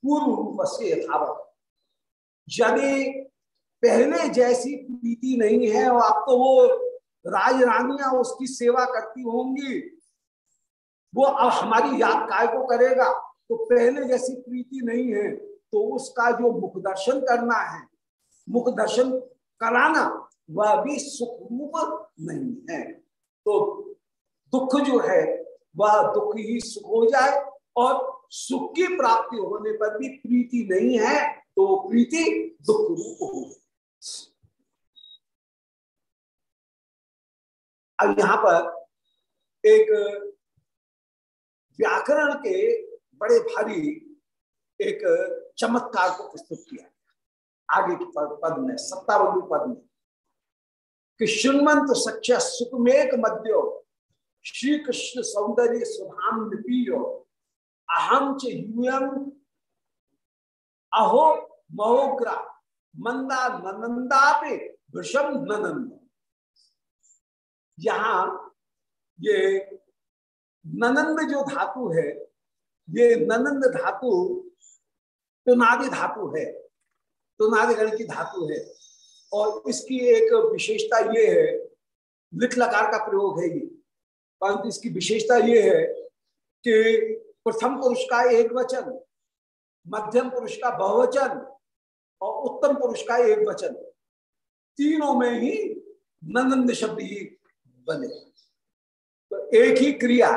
पूर्व रूप से यथावत। यदि पहले जैसी प्रीति नहीं है और अब तो वो राज रानियाँ उसकी सेवा करती होंगी। वो अब हमारी याद काय को करेगा? तो पहले जैसी प्रीति नहीं है तो उसका जो मुख दर्शन करना है, मुख दर्शन कराना, वह भी सुखरूप नहीं है। तो दुख जो है वह दुख ही सुख हो जाए और सुख की प्राप्ति होने पर भी प्रीति नहीं है तो प्रीति दुख रूप हो अब यहाँ पर एक व्याकरण के बड़े भारी एक चमत्कार को प्रस्तुत किया आगे के पद, में सत्तावधि पद में। कि श्रीमंत सच्चा सुखमेक मध्यो श्री कृष्ण सौंदर्य सुधाम अहम च अहो महोग्रा, मंदा ननंदा पे वृषम ननंद। यहाँ ये ननंद जो धातु है, ये ननंद धातु, तुनादि धातु है तुनादिगण की धातु है। और इसकी एक विशेषता ये है लिख लकार का प्रयोग है ये। परंतु इसकी विशेषता ये है कि प्रथम पुरुष का एक वचन, मध्यम पुरुष का बहुवचन और उत्तम पुरुष का एक वचन, तीनों में ही नंद शब्द ही बने। तो एक ही क्रिया,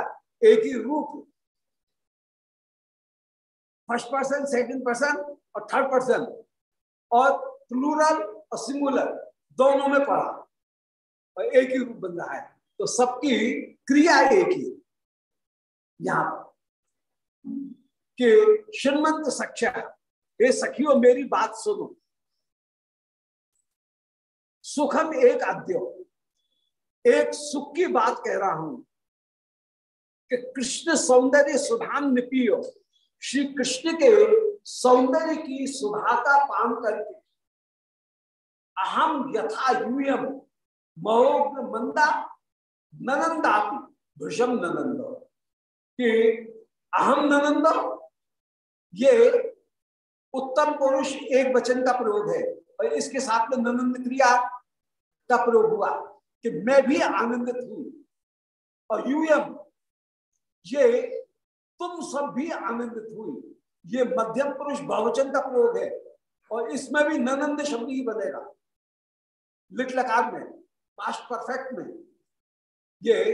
एक ही रूप, फ़र्स्ट पर्सन, सेकंड पर्सन और थर्ड पर्सन और प्लूरल और सिंगुलर दोनों में पढ़ा। और एक ही रूप बन रहा है। तो सबकी क्रिया एक ही। यहाँ पर। कि श्रीमंत सख्या ये सखियों, मेरी बात सुनो। सुखम एक आद्यो एक सुख की बात कह रहा हूँ कि कृष्ण सौंदर्य सुधान निपियो। श्री कृष्ण के सौंदर्य की सुधा का पान करके अहम यथा यूयम। महोग्र मंदा, ननंदापि भृषम ननंद। कि अहम ननंद, ये उत्तम पुरुष एक वचन का प्रयोग है, और इसके साथ में ननंद क्रिया का प्रयोग हुआ, कि मैं भी आनंदित हूँ। और यूयम, ये तुम सब भी आनंदित हुई। ये मध्यम पुरुष बहुवचन का प्रयोग है, और इसमें भी ननंद शब्द ही बनेगा। लिट लकार में, पास्ट परफेक्ट में। ये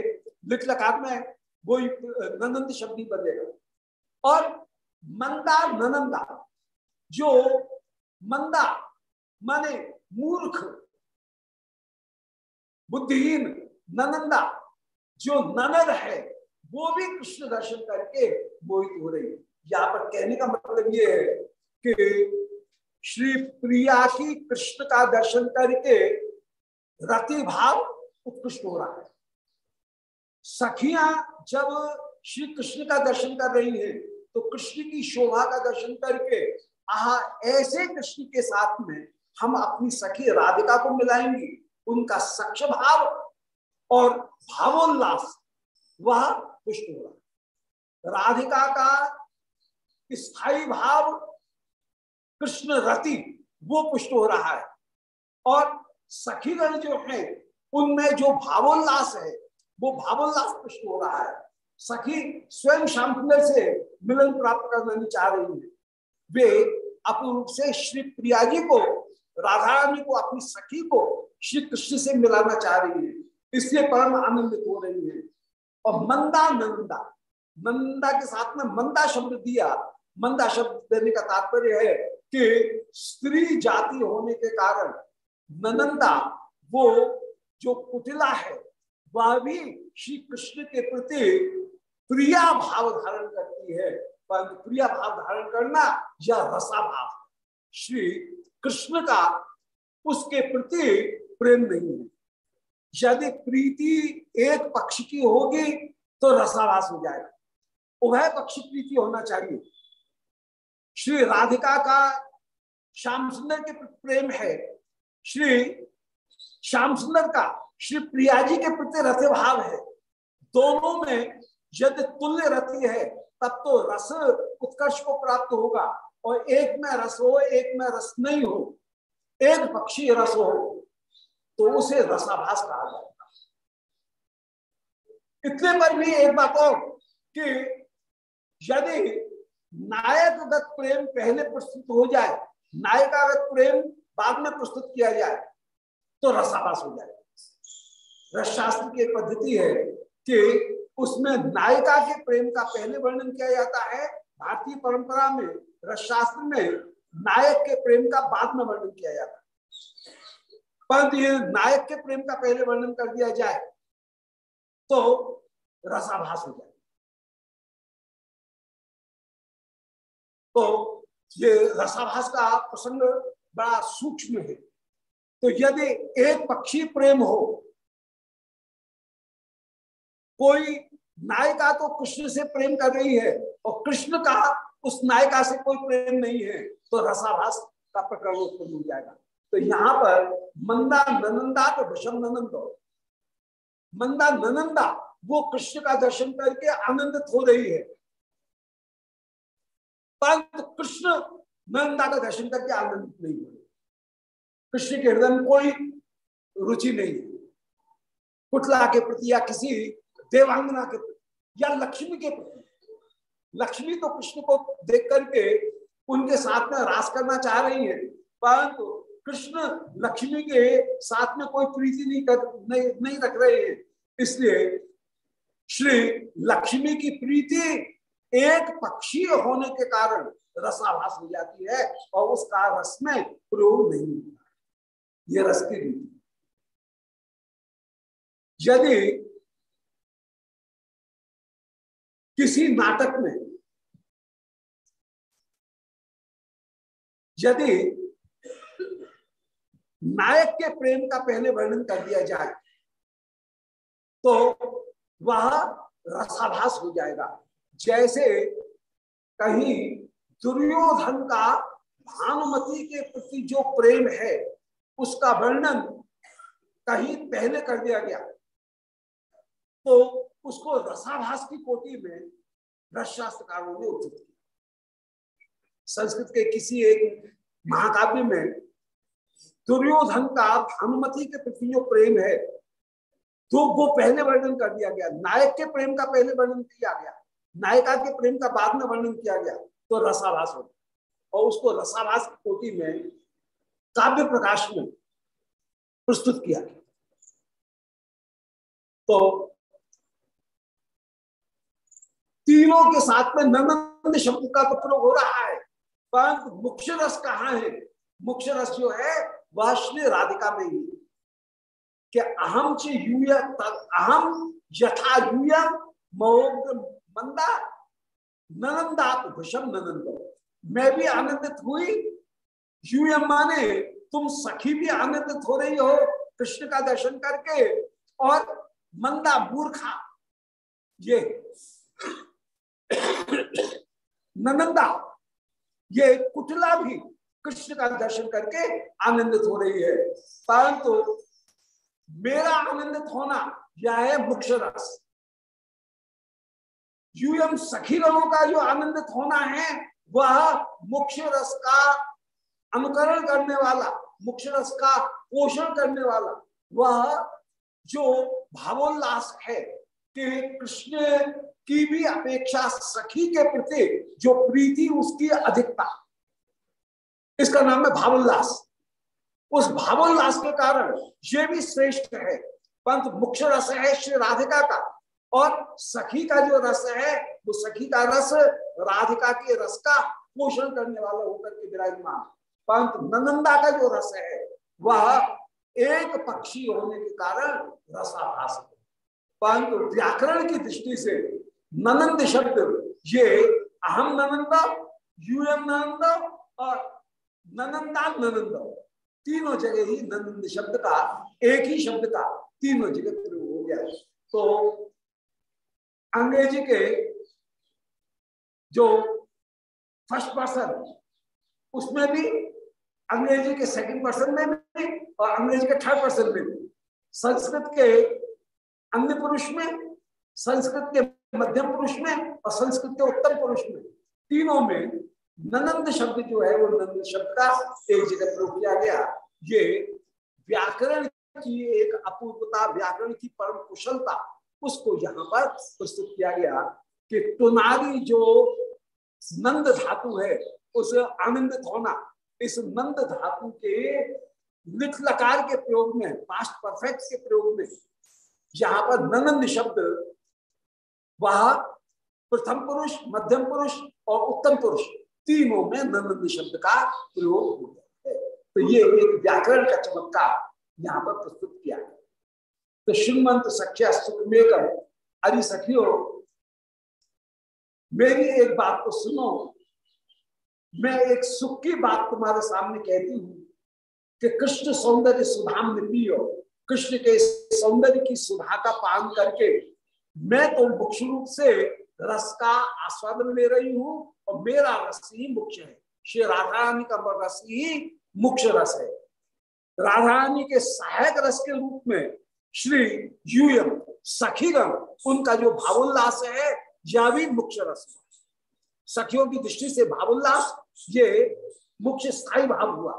लिट लकार में वो ननंद शब्द ही बनेगा और मंदा ननंदा, जो मंदा माने मूर्ख, बुद्धिहीन ननंदा, जो ननद है, वो भी कृष्ण दर्शन करके मोहित हो रही है। यहाँ पर कहने का मतलब ये है कि श्री प्रिया की कृष्ण का दर्शन करके रति भाव उत्कृष्ट हो रहा है। सखियाँ जब श्री कृष्ण का दर्शन कर रही हैं तो कृष्ण की शोभा का दर्शन करके, आहा, ऐसे कृष्ण के साथ में हम अपनी सखी राधिका को मिलाएँगे। उनका सक्ष भाव और भावोल्लास, वह पुष्ट हो रहा राधिका का स्थायी भाव, कृष्ण रति, वो पुष्ट हो रहा है। और सखीगण जो है उनमें जो भावोल्लास है, वो भावोल्लास पुष्ट हो रहा है। सखी स्वयं श्याम से मिलन प्राप्त करना चाह रही है। वे अपने रूप से श्री प्रिया जी को, राधा रानी को, अपनी सखी को श्री कृष्ण से मिलाना चाह रही है। इसलिए परम आनंदित हो रही है। और मंदा नंदा नंदा के साथ में मंदा शब्द दिया। मंदा शब्द देने का तात्पर्य है कि स्त्री जाति होने के कारण ननंदा, वो जो कुटिला है, वह भी श्री कृष्ण के प्रति प्रिया भाव धारण करती है। परंतु प्रिया भाव धारण करना यह रसा भाव श्री कृष्ण का उसके प्रति प्रेम नहीं है। यदि प्रीति एक पक्ष की होगी तो रसावास हो जाएगा। उभय पक्षी प्रीति होना चाहिए। श्री राधिका का श्याम सुंदर के प्रेम है श्री श्याम सुंदर का, श्री प्रिया जी के प्रति रथ भाव है। दोनों में यदि तुल्य रति है, तब तो रस उत्कर्ष को प्राप्त होगा और एक में रस हो, एक में रस नहीं हो। एक पक्षी रस हो तो उसे रसाभास कहा जाएगा इतने पर भी एक बात और कि यदि नायकगत प्रेम पहले प्रस्तुत हो जाए, नायकागत प्रेम बाद में प्रस्तुत किया जाए तो रसाभास हो जाए रसशास्त्र की एक पद्धति है कि उसमें नायिका के प्रेम का पहले वर्णन किया जाता है। भारतीय परंपरा में रसशास्त्र में नायक के प्रेम का बाद में वर्णन किया जाता है। परंतु ये नायक के प्रेम का पहले वर्णन कर दिया जाए तो रसाभास हो जाए तो ये रसाभास का प्रसंग बड़ा सूक्ष्म है। तो यदि एक पक्षी प्रेम हो, कोई नायिका तो कृष्ण से प्रेम कर रही है और कृष्ण का उस नायिका से कोई प्रेम नहीं है तो रसाभास का प्रकरण उत्पन्न हो जाएगा। तो यहाँ पर मंदा ननंदा तो विषम ननंद। मंदा ननंदा, वो कृष्ण का दर्शन करके आनंदित हो रही है। परंतु कृष्ण नंदा का दर्शन करके आनंदित नहीं हो कृष्ण के हृदय में कोई रुचि नहीं है। कुटला के प्रति या किसी देवांगना के प्रति या लक्ष्मी के प्रति। लक्ष्मी तो कृष्ण को देख करके उनके साथ में रास करना चाह रही है परंतु कृष्ण लक्ष्मी के साथ में कोई प्रीति नहीं कर नहीं, नहीं रख रहे हैं। इसलिए श्री लक्ष्मी की प्रीति एक पक्षी होने के कारण रसाभास हो जाती है और उसका रस में प्रयोग नहीं होता। ये रस की रीति यदि किसी नाटक में, यदि नायक के प्रेम का पहले वर्णन कर दिया जाए तो वह रसाभास हो जाएगा। जैसे कहीं दुर्योधन का भानुमति के प्रति जो प्रेम है, उसका वर्णन कहीं पहले कर दिया गया। तो उसको रसाभास की कोटि में रसशास्त्रकारों ने उचित किया। संस्कृत के किसी एक महाकाव्य में दुर्योधन का भानुमति के प्रति जो प्रेम है तो वो पहले वर्णन कर दिया गया। नायक के प्रेम का पहले वर्णन किया गया। नायिका के प्रेम का बाद में वर्णन किया गया। तो रसाभास हो। और उसको रसाभास की कोटि में काव्य प्रकाश में प्रस्तुत किया तो तीनों के साथ में नंद शब्द का तो प्रयोग हो रहा है, परंतु मुख्य रस कहाँ है? मुख्य रस जो है, वह श्री राधिका में ही कि अहम च यूय अहम यथा यूयम मंदा ननंदात भूषम ननंद। मैं भी आनंदित हुई। यूयम माने, तुम सखी भी आनंदित हो रही हो कृष्ण का दर्शन करके। और मंदा मूर्खा, ये ननंदा, ये कुटला भी कृष्ण का दर्शन करके आनंदित हो रही है। परंतु मेरा आनंदित होना, यह है मुख्य रस यूएम सखी रंगों का जो आनंदित होना है, वह मुख्य रस का अनुकरण करने वाला मुख्य रस का पोषण करने वाला, वह जो भावोल्लास है, कि कृष्ण की भी अपेक्षा सखी के प्रति जो प्रीति उसकी अधिकता। इसका नाम है भावोल्लास। उस भावोल्लास के कारण ये भी श्रेष्ठ है। परंतु मुख्य रस है श्री राधिका का। और सखी का जो रस है, वो सखी का रस, राधिका के रस का पोषण करने वाला होकर के विराजमान। परंतु नंदा का जो रस है, वह एक पक्षी होने के कारण रसाभास परंतु व्याकरण की दृष्टि से ननंद शब्द, ये अहम ननंदा यूएम ननंदा और ननंदा ननंद तीनों जगह ही नंद शब्द का, एक ही शब्द का तीनों जगह प्रयोग हो गया तो अंग्रेज़ी के जो फ़र्स्ट पर्सन उसमें भी अंग्रेज़ी के सेकंड पर्सन में भी और अंग्रेज़ी के थर्ड पर्सन में भी। संस्कृत के अन्य पुरुष में, संस्कृत के मध्यम पुरुष में और संस्कृत के उत्तम पुरुष में। तीनों में ननंद शब्द जो है, वो नंद शब्द का एक जगह प्रयोग किया गया। ये व्याकरण की एक अपूर्वता, व्याकरण की परम कुशलता उसको यहाँ पर प्रस्तुत किया गया कि टुनारी जो नंद धातु है, उस आनंदित होना इस नंद धातु के लिख लकार के प्रयोग में पास्ट परफेक्ट के प्रयोग में, यहाँ पर ननंद शब्द, वह प्रथम पुरुष, मध्यम पुरुष और उत्तम पुरुष, तीनों में ननंद शब्द का प्रयोग हो गया है। तो ये एक व्याकरण का चमत्कार यहाँ पर प्रस्तुत किया है तो श्रीमंत सख्या सुख में कर अरे सखियो, मेरी एक बात को सुनो। मैं एक सुख की बात तुम्हारे सामने कहती हूँ कि कृष्ण सौंदर्य सुधाम पियो कृष्ण के सौंदर्य की सुधा का पान करके मैं तो मुख्य रूप से रस का आस्वादन ले रही हूँ और मेरा रस ही मुख्य है। श्री राधा रानी का रस ही मुख्य रस है। राधा रानी के सहायक रस के रूप में श्री यूयम सखीगण, उनका जो भावोल्लास है यह भी मुख्य रस सखियों की दृष्टि से भावोल्लास, ये मुख्य स्थायी भाव हुआ।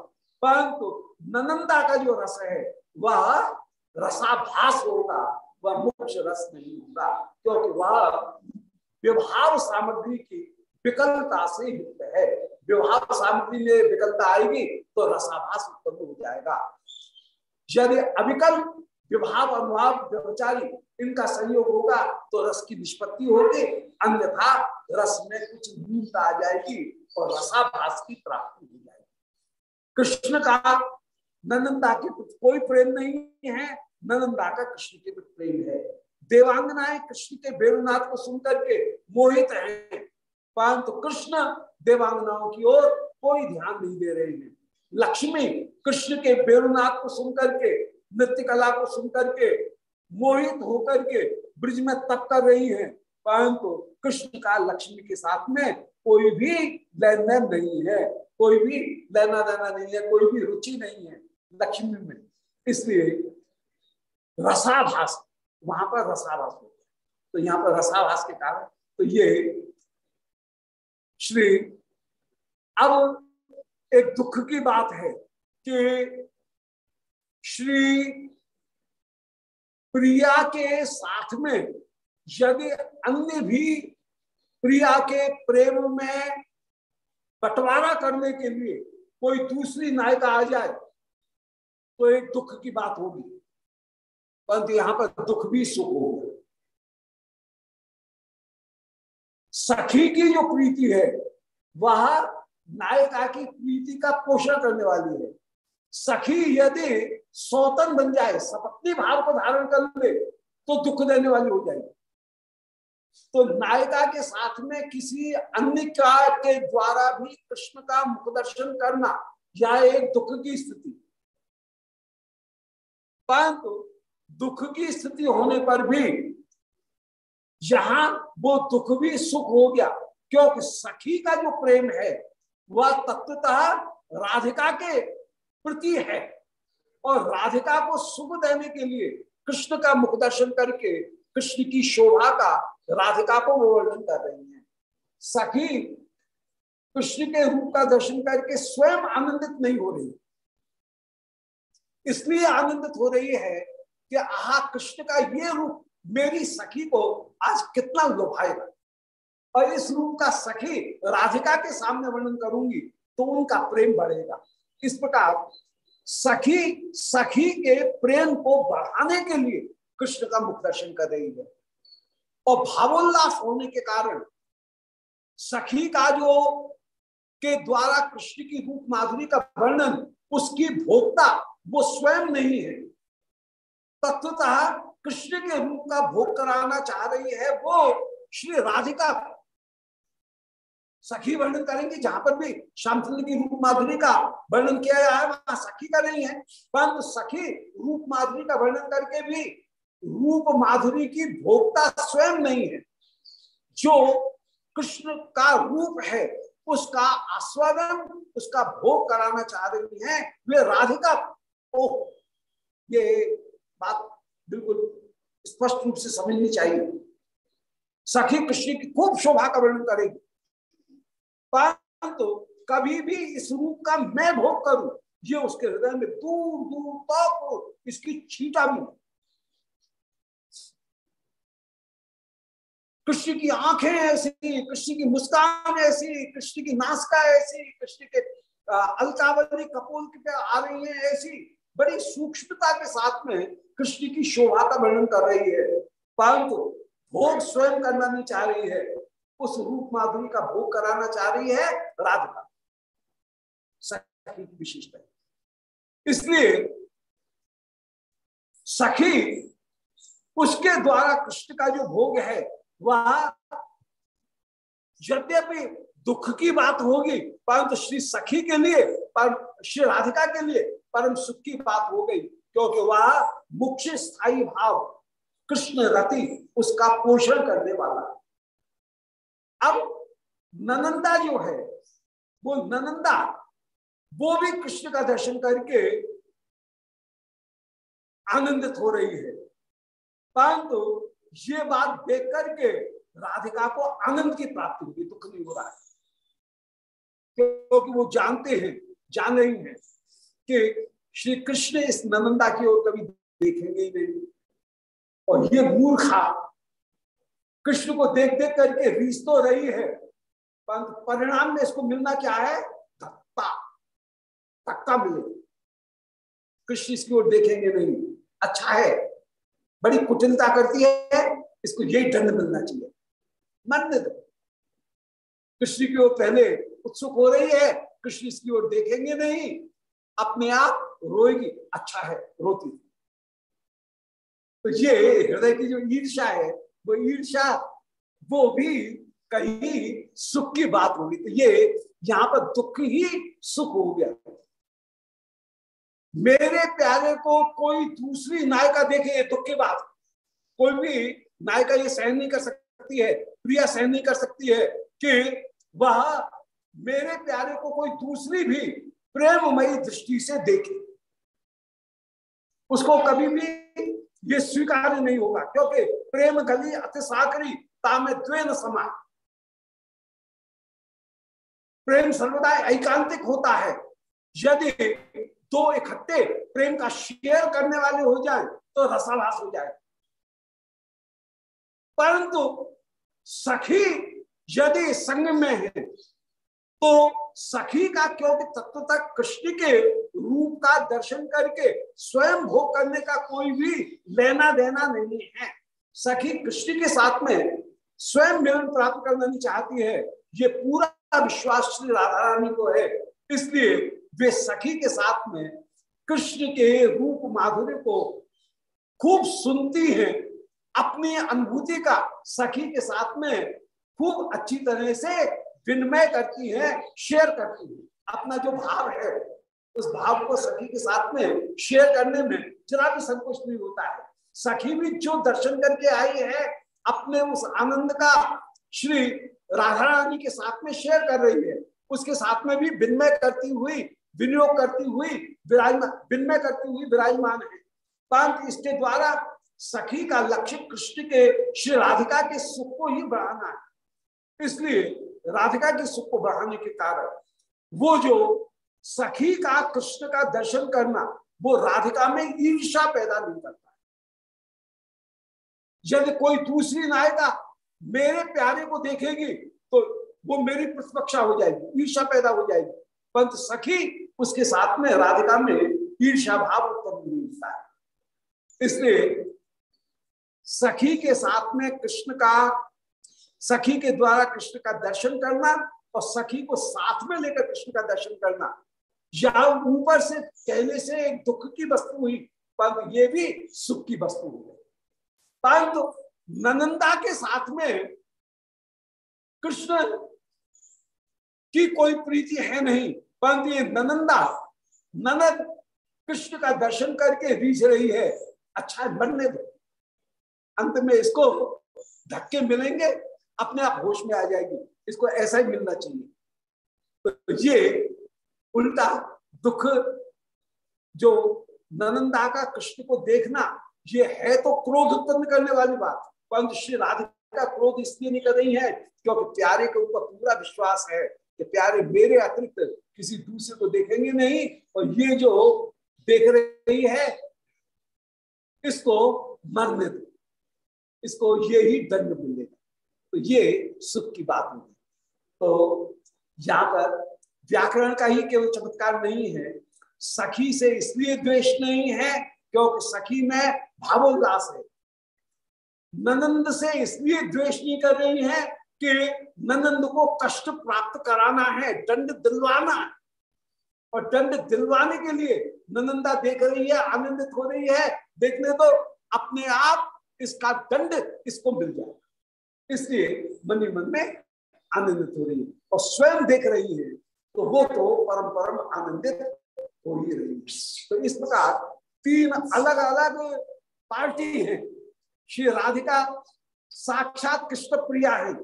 परंतु ननंदा का जो रस है, वह रसाभास होगा, वह मुख्य रस नहीं होगा, क्योंकि वह व्यवहार सामग्री की विकलता से युक्त है। व्यवहार सामग्री में विकलता आएगी तो रसाभास उत्पन्न हो जाएगा। यदि अविकल विभाव अनुभाव व्यवचारी इनका संयोग होगा तो रस की निष्पत्ति होगी। अन्यथा रस में कुछ न्यूनता आ जाएगी और रसाभास की प्राप्ति हो जाएगी। कृष्ण का नंदा के प्रति कोई प्रेम नहीं है। नंदा का कृष्ण के प्रति प्रेम है। देवांगनाएँ कृष्ण के बेरुनाथ को सुनकर के मोहित हैं। परंतु कृष्ण देवांगनाओं की ओर कोई ध्यान नहीं दे रहे हैं। लक्ष्मी कृष्ण के बेरुनाथ को सुनकर के नृत्य कला को सुनकर के, मोहित होकर के ब्रिज में तप कर रही हैं। परंतु कृष्ण का लक्ष्मी के साथ में कोई भी लेन देन नहीं है। कोई भी लेना देना नहीं है, कोई भी रुचि नहीं है लक्ष्मी में। इसलिए रसाभास, वहाँ पर रसाभास हो। गया तो यहाँ पर रसाभास के कारण तो ये श्री अब एक दुख की बात है कि श्री प्रिया के साथ में, यदि अन्य भी प्रिया के प्रेम में बंटवारा करने के लिए कोई दूसरी नायिका आ जाए तो एक दुख की बात होगी। परंतु यहाँ पर दुख भी सुख होगा। सखी की जो प्रीति है, वह नायिका की प्रीति का पोषण करने वाली है। सखी यदि सौतन बन जाए सपत्नी भाव को धारण कर ले तो दुख देने वाली हो जाएगी। तो नायिका के साथ में किसी अन्य का के द्वारा भी कृष्ण का मुख दर्शन करना, यह एक दुख की स्थिति। परंतु दुख की स्थिति होने पर भी यहाँ वो दुख भी सुख हो गया, क्योंकि सखी का जो प्रेम है, वह तत्वतः राधिका के प्रति है। और राधिका को सुख देने के लिए कृष्ण का मुख दर्शन करके कृष्ण की शोभा का राधिका को वर्णन कर रही है। सखी, कृष्ण के रूप का दर्शन करके स्वयं आनंदित नहीं हो रही। इसलिए आनंदित हो रही है कि आहा, कृष्ण का ये रूप मेरी सखी को आज कितना लुभाएगा। और इस रूप का सखी राधिका के सामने वर्णन करूँगी तो उनका प्रेम बढ़ेगा। इस प्रकार सखी सखी के प्रेम को बढ़ाने के लिए कृष्ण का मुख दर्शन कर रही है। और भावोल्लास होने के कारण सखी का जो के द्वारा कृष्ण की रूप माधुरी का वर्णन, उसकी भोक्ता वो स्वयं नहीं है। तत्वतः कृष्ण के रूप का भोग कराना चाह रही है वो श्री राधिका सखी वर्णन करेंगे, जहाँ पर भी श्यामचंद्र की रूप माधुरी का वर्णन किया गया है, वहाँ सखी का नहीं है, परंतु सखी रूप माधुरी का वर्णन करके भी रूप माधुरी की भोक्ता स्वयं नहीं है। जो कृष्ण का रूप है, उसका आस्वादन, उसका भोग कराना चाह रही है, वे राधिका। ओह, ये बात बिल्कुल स्पष्ट रूप से समझनी चाहिए। सखी कृष्ण की खूब शोभा का वर्णन करेगी। परंतु कभी भी इस रूप का मैं भोग करूँ, ये उसके हृदय में दूर दूर तक इसकी छीटा भी कृष्ण की आँखें ऐसी, कृष्ण की मुस्कान ऐसी, कृष्ण की नासका ऐसी, कृष्ण के अलकावली कपोल पे आ रही है ऐसी, बड़ी सूक्ष्मता के साथ में कृष्ण की शोभा का वर्णन कर रही है। परंतु भोग स्वयं करना नहीं चाह रही है। उस रूप माधुरी का भोग कराना चाह रही है राधिका। सखी की विशेषता इसलिए सखी उसके द्वारा कृष्ण का जो भोग है, वह यद्यपि दुख की बात होगी, परंतु श्री सखी के लिए, पर श्री राधिका के लिए परम सुख की बात हो गई, क्योंकि वह मुख्य स्थायी भाव, कृष्ण रति, उसका पोषण करने वाला अब ननंदा जो है, वो ननंदा, वो भी कृष्ण का दर्शन करके आनंदित हो रही है। परंतु ये बात देख करके राधिका को आनंद की प्राप्ति होगी, दुख नहीं हो रहा है। क्योंकि वो जानते हैं, जान रही हैं कि श्री कृष्ण इस ननंदा की ओर कभी देखेंगे ही नहीं। और ये मूर्खा कृष्ण को देख देख करके रीस तो रही है परंतु परिणाम में इसको मिलना क्या है? धक्का। धक्का मिले। कृष्ण इसकी ओर देखेंगे नहीं। अच्छा है। बड़ी कुटिलता करती है, इसको यही दंड मिलना चाहिए। मन कृष्ण की ओर पहले उत्सुक हो रही है, कृष्ण इसकी ओर देखेंगे नहीं। अपने आप रोएगी अच्छा है, रोती। तो ये हृदय की जो ईर्षा है वो ईर्षा वो भी कहीं सुख की बात होगी। तो ये यहाँ पर दुख ही सुख हो गया। मेरे प्यारे को कोई दूसरी नायिका देखे, ये दुख की बात। कोई भी नायिका ये सहन नहीं कर सकती है, प्रिया सहन नहीं कर सकती है कि वह मेरे प्यारे को कोई दूसरी भी प्रेममयी दृष्टि से देखे। उसको कभी भी ये स्वीकार नहीं होगा, क्योंकि प्रेम गली अति साकरी तामे द्वेन समा प्रेम सर्वदा एकांतिक होता है। यदि दो इकट्ठे प्रेम का शेयर करने वाले हो जाए तो रसाभास हो जाए परंतु सखी यदि संग में है तो सखी का क्योंकि तत्व तक कृष्ण के रूप का दर्शन करके स्वयं भोग करने का कोई भी लेना देना नहीं है। सखी कृष्ण के साथ में स्वयं मिलन प्राप्त करना नहीं चाहती है। ये पूरा विश्वास श्री राधा रानी को है। इसलिए वे सखी के साथ में कृष्ण के रूप माधुर्य को खूब सुनती हैं। अपनी अनुभूति का सखी के साथ में खूब अच्छी तरह से विनिमय करती है शेयर करती है। अपना जो भाव है, उस भाव को सखी के साथ में शेयर करने में जरा भी संकोच नहीं होता है। सखी भी जो दर्शन करके आई है, अपने उस आनंद का श्री राधा रानी के साथ में शेयर कर रही है। उसके साथ में भी विनिमय करती हुई, विनियोग करती हुई विराजमान, विनिमय करती हुई विराजमान है। परंतु इसके द्वारा सखी का लक्ष्य कृष्ण के, श्री राधिका के सुख को ही बढ़ाना है। इसलिए राधिका के सुख को बढ़ाने के कारण वो जो सखी का कृष्ण का दर्शन करना, वो राधिका में ईर्षा पैदा नहीं करता यदि कोई दूसरी नायिका मेरे प्यारे को देखेगी तो वो मेरी प्रतिपक्षा हो जाएगी ईर्षा पैदा हो जाएगी। पंत सखी उसके साथ में, राधिका में ईर्षा भाव उत्पन्न नहीं होता है। इसलिए सखी के साथ में कृष्ण का सखी के द्वारा कृष्ण का दर्शन करना और सखी को साथ में लेकर कृष्ण का दर्शन करना। या ऊपर से कहने से एक दुख की वस्तु हुई परंतु ये भी सुख की वस्तु हो गई परंतु ननंदा के साथ में कृष्ण की कोई प्रीति है नहीं, परंतु ये ननंदा, ननद कृष्ण का दर्शन करके रीझ रही है। अच्छा बनने दो। अंत में इसको धक्के मिलेंगे अपने आप होश में आ जाएगी। इसको ऐसा ही मिलना चाहिए। तो ये उल्टा दुख, जो ननंदा का कृष्ण को देखना, ये है तो क्रोध उत्पन्न करने वाली बात। परंतु श्री राधिका क्रोध इसलिए नहीं कर रही है, क्योंकि प्यारे के ऊपर पूरा विश्वास है कि प्यारे मेरे अतिरिक्त किसी दूसरे को देखेंगे नहीं, और ये जो देख रही है, इसको मरने दो। इसको ये ही दंड मिलेगा तो ये सुख की बात होगी तो यहाँ पर व्याकरण का ही केवल चमत्कार नहीं है। सखी से इसलिए द्वेष नहीं है क्योंकि सखी में भावोल्लास है। ननंद से इसलिए द्वेष नहीं कर रही है कि ननंद को कष्ट प्राप्त कराना है, दंड दिलवाना है। और दंड दिलवाने के लिए ननंदा देख रही है, आनंदित हो रही है। देखने तो अपने आप इसका दंड इसको मिल जाए इसलिए मन मन में आनंदित हो रही है। और स्वयं देख रही है तो वो तो परम परम आनंदित हो ही रही है। तो इस प्रकार तीन अलग अलग पार्टी है। श्री राधिका साक्षात कृष्ण प्रिया है।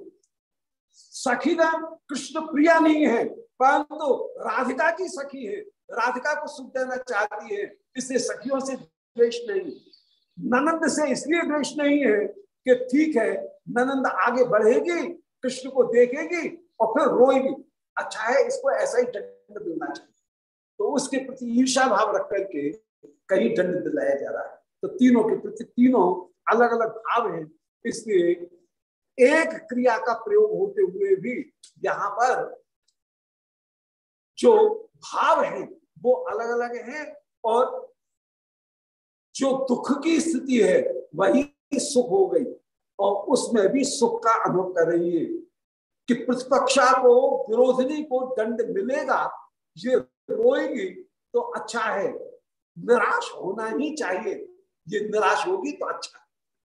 सखीना कृष्ण प्रिया नहीं है, परंतु तो राधिका की सखी है। राधिका को सुख देना चाहती है, इसलिए सखियों से द्वेष नहीं। ननंद से इसलिए द्वेष नहीं है कि ठीक है ननंद आगे बढ़ेगी, कृष्ण को देखेगी और फिर रोएगी। अच्छा है, इसको ऐसा ही दंड देना चाहिए। तो उसके प्रति ईर्षा भाव रख करके कहीं दंड दिलाया जा रहा है। तो तीनों के प्रति तीनों अलग अलग भाव हैं। इसलिए एक क्रिया का प्रयोग होते हुए भी यहाँ पर जो भाव है, वो अलग अलग है और जो दुख की स्थिति है, वही सुख हो गई। और उसमें भी सुख का अनुभव कर रही है कि प्रतिपक्षा को, विरोधिनी को दंड मिलेगा, ये रोएगी तो अच्छा है। निराश होना ही चाहिए। ये निराश होगी तो अच्छा।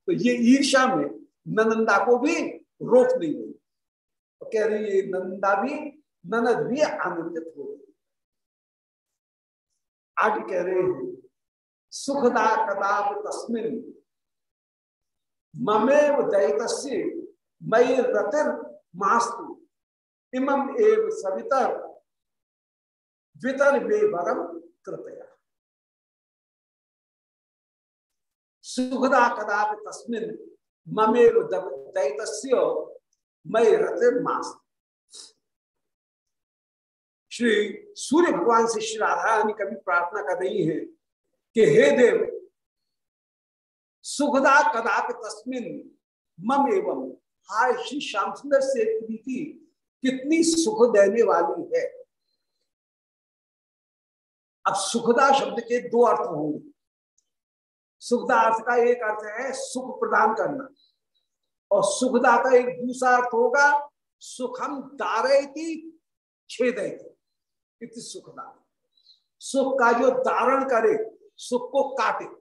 तो ये ईर्षा में ननंदा को भी रोक नहीं गई तो कह रही है नंदा भी, ननद भी आनंदित हो गई। आगे कह रहे हैं, सुखदा कदाप तस्मिन ममेव दैत मई रतिर मास्तु। इमम एव सवितर वितर वे वरम कृपया। सुखदा कदाप तस्मिन ममेव दैत मई रतिर मास्तु। श्री सूर्य भगवान से श्री राधा रानी कभी प्रार्थना कर रही है कि हे देव सुखदा कदाप तस्मिन मम एवं। हाय, श्री श्याम सुंदर से प्रीति कितनी सुख देने वाली है। अब सुखदा शब्द के दो अर्थ होंगे। सुखदा अर्थ का एक अर्थ है सुख प्रदान करना। और सुखदा का एक दूसरा अर्थ होगा, सुखम दारयती, छेदयती। सुखदा। सुख का जो धारण करे, सुख को काटे।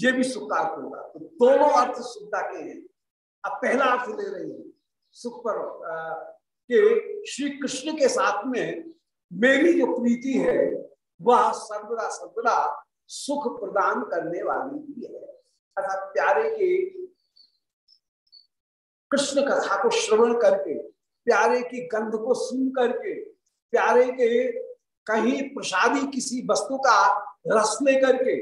ये भी सुख का अर्थ होगा तो दोनों अर्थ सुखदा के हैं। अब पहला अर्थ ले रही है। सुख पर के श्री कृष्ण के साथ में मेरी जो प्रीति है, वह सर्वदा सर्वदा सुख प्रदान करने वाली भी है। अर्थात प्यारे के कृष्ण कथा को श्रवण करके, प्यारे की गंध को सुन करके, प्यारे के कहीं प्रसादी किसी वस्तु का रस लेकर के,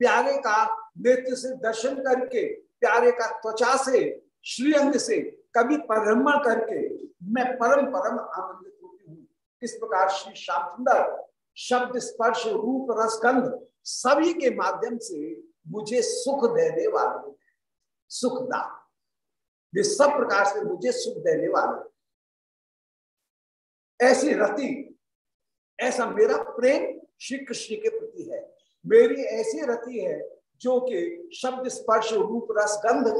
प्यारे का नेत्र से दर्शन करके, प्यारे का त्वचा से, श्रीअंग से, कभी परिभ्रमण करके, मैं परम परम आनंदित होती हूँ। इस प्रकार श्री श्याम सुंदर, शब्द स्पर्श, रूप, रसगंध, सभी के माध्यम से मुझे सुख देने वाले सुखदा वे सब प्रकार से मुझे सुख देने वाले ऐसी रति, ऐसा मेरा प्रेम श्री कृष्ण के प्रति है। मेरी ऐसी रति है जो कि शब्द स्पर्श रूप रस गंध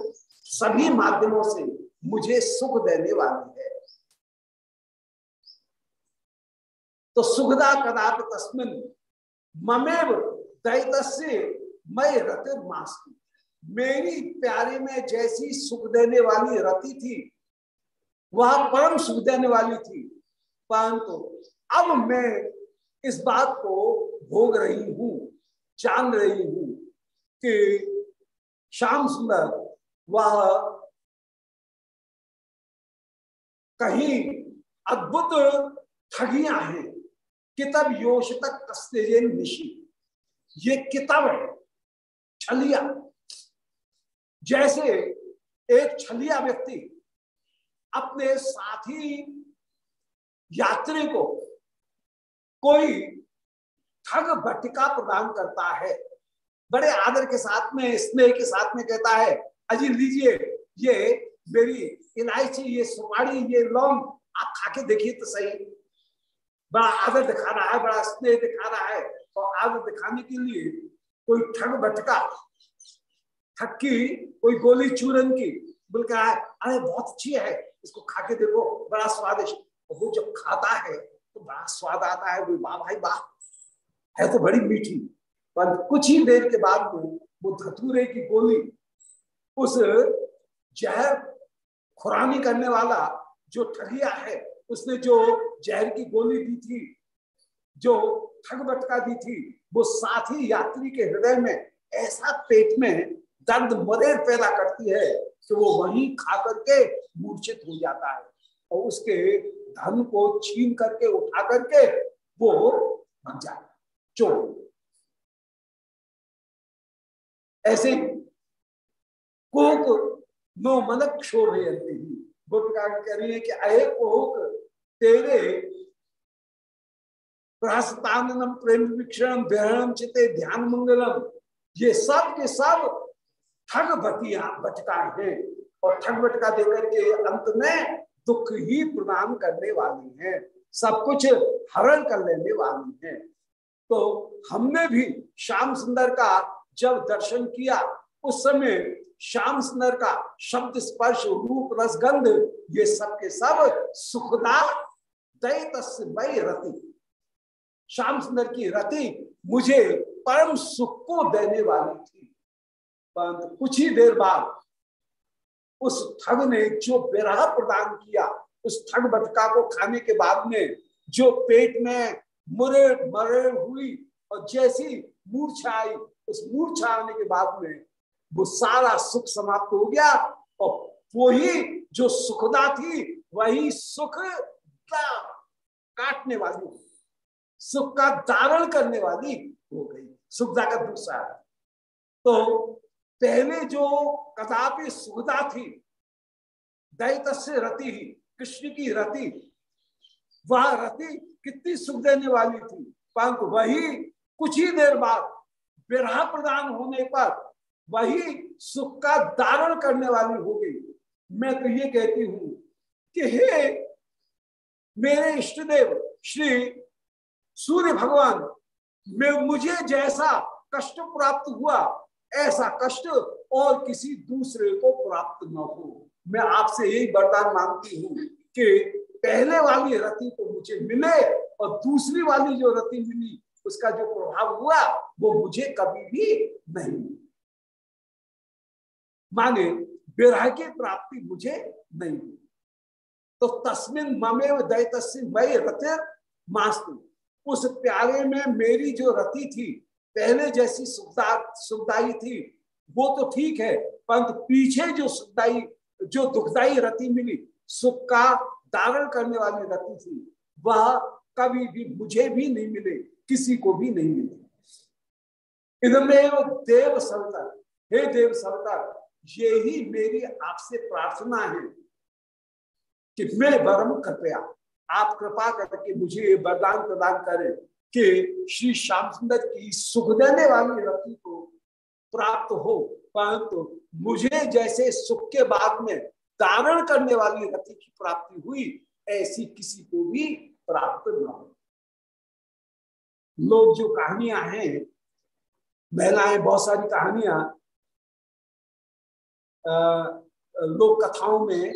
सभी माध्यमों से मुझे सुख देने वाली है। तो सुखदा कदाप तस्मिन ममेव दैत से मैं रति मास्ती। मेरी प्यारे में जैसी सुख देने वाली रति थी, वह परम सुख देने वाली थी। परंतु अब मैं इस बात को भोग रही हूँ, जान रही हूँ कि श्याम सुंदर वह कहीं अद्भुत ठगियाँ हैं। कितब योश तक कस्तेजेन निशी। ये किताब है, छलिया। जैसे एक छलिया व्यक्ति अपने साथी यात्री को कोई ठग भट्टिका प्रदान करता है बड़े आदर के साथ में, स्नेह के साथ में कहता है अजी लीजिए ये मेरी इलायची, ये सुपारी, ये लौंग, आप खा के देखिए तो सही। बड़ा आदर दिखा रहा है, बड़ा स्नेह दिखा रहा है। और आदर दिखाने के लिए कोई ठग भटका ठग की कोई गोली चूरन की, बोल कहा है अरे, बहुत अच्छी है, इसको खा के देखो, बड़ा स्वादिष्ट। वो जब खाता है तो बड़ा स्वाद आता है वाह भाई, वाह, है तो बड़ी मीठी। पर कुछ ही देर के बाद में वो धतूरे की गोली उस जहर खुरानी करने वाला जो ठगिया है, उसने जो जहर की गोली दी थी, जो ठग बटका दी थी, वो साथी यात्री के हृदय में ऐसा पेट में दर्द मरेर पैदा करती है कि वो वहीं खा करके मूर्छित हो जाता है। और उसके धन को छीन करके, उठा करके वो बन जाए चोर। ऐसे कोक नो मन क्षोभयंती गोपिका कह रही है कि अये कोक, तेरे प्रहस्तानम प्रेम विक्षण विहरणम चिते ध्यान मंगलम, ये सब के सब ठग बतिया बटका है। और ठग बटका देकर के अंत में दुख ही प्रदान करने वाली है। सब कुछ हरण कर लेने वाली है। तो हमने भी श्याम सुंदर का जब दर्शन किया, उस समय श्याम सुंदर का शब्द स्पर्श, रूप, रसगंध, ये सब के सब सुखदा दय रति। श्याम सुंदर की रति मुझे परम सुख को देने वाली थी। परंतु कुछ ही देर बाद उस ठग ने जो बेराह प्रदान किया, उस ठग बटका को खाने के बाद में जो पेट में मुरे मरे हुई और जैसी मूर्छा आई उस मूर्छा आने के बाद में वो सारा सुख समाप्त हो गया और वही जो सुखदा थी, वही सुख काटने वाली, सुख का धारण करने वाली हो गई सुखदा का दूसरा तो पहले जो कदापि सुखदा थी दैत से रति ही, कृष्ण की रति, वह रति कितनी सुख देने वाली थी, परंतु वही कुछ ही देर बाद विरह प्रदान होने पर वही सुख का धारण करने वाली हो गई मैं तो ये कहती हूँ कि हे मेरे इष्ट देव श्री सूर्य भगवान, में, मुझे जैसा कष्ट प्राप्त हुआ, ऐसा कष्ट और किसी दूसरे को प्राप्त न हो। मैं आपसे यही वरदान मांगती हूँ कि पहले वाली रति तो मुझे मिले और दूसरी वाली जो रति मिली, उसका जो प्रभाव हुआ वो मुझे कभी भी नहीं। माने विरह की प्राप्ति मुझे नहीं। हुई तो तस्मिन ममेव दैत वही रतिर मास्तु। उस प्यारे में मेरी जो रति थी, पहले जैसी सुखदा, सुखदाई थी, वो तो ठीक है, परंतु पीछे जो सुखदाई, जो दुखदाई रति मिली, सुख का दारण करने वाली रति थी, वह कभी भी मुझे भी नहीं मिले, किसी को भी नहीं मिले। इधमेव देव सवतर हे देव सवतर ये ही मेरी आपसे प्रार्थना है कि मैं वरम कृपया, आप कृपा करके मुझे ये वरदान प्रदान करें कि श्री श्याम सुंदर की सुख देने वाली रति को प्राप्त हो, परंतु मुझे जैसे सुख के बाद में धारण करने वाली रति की प्राप्ति हुई, ऐसी किसी को भी प्राप्त न हो। लोग जो कहानियाँ हैं महिलाएँ बहुत सारी कहानियाँ लोक कथाओं में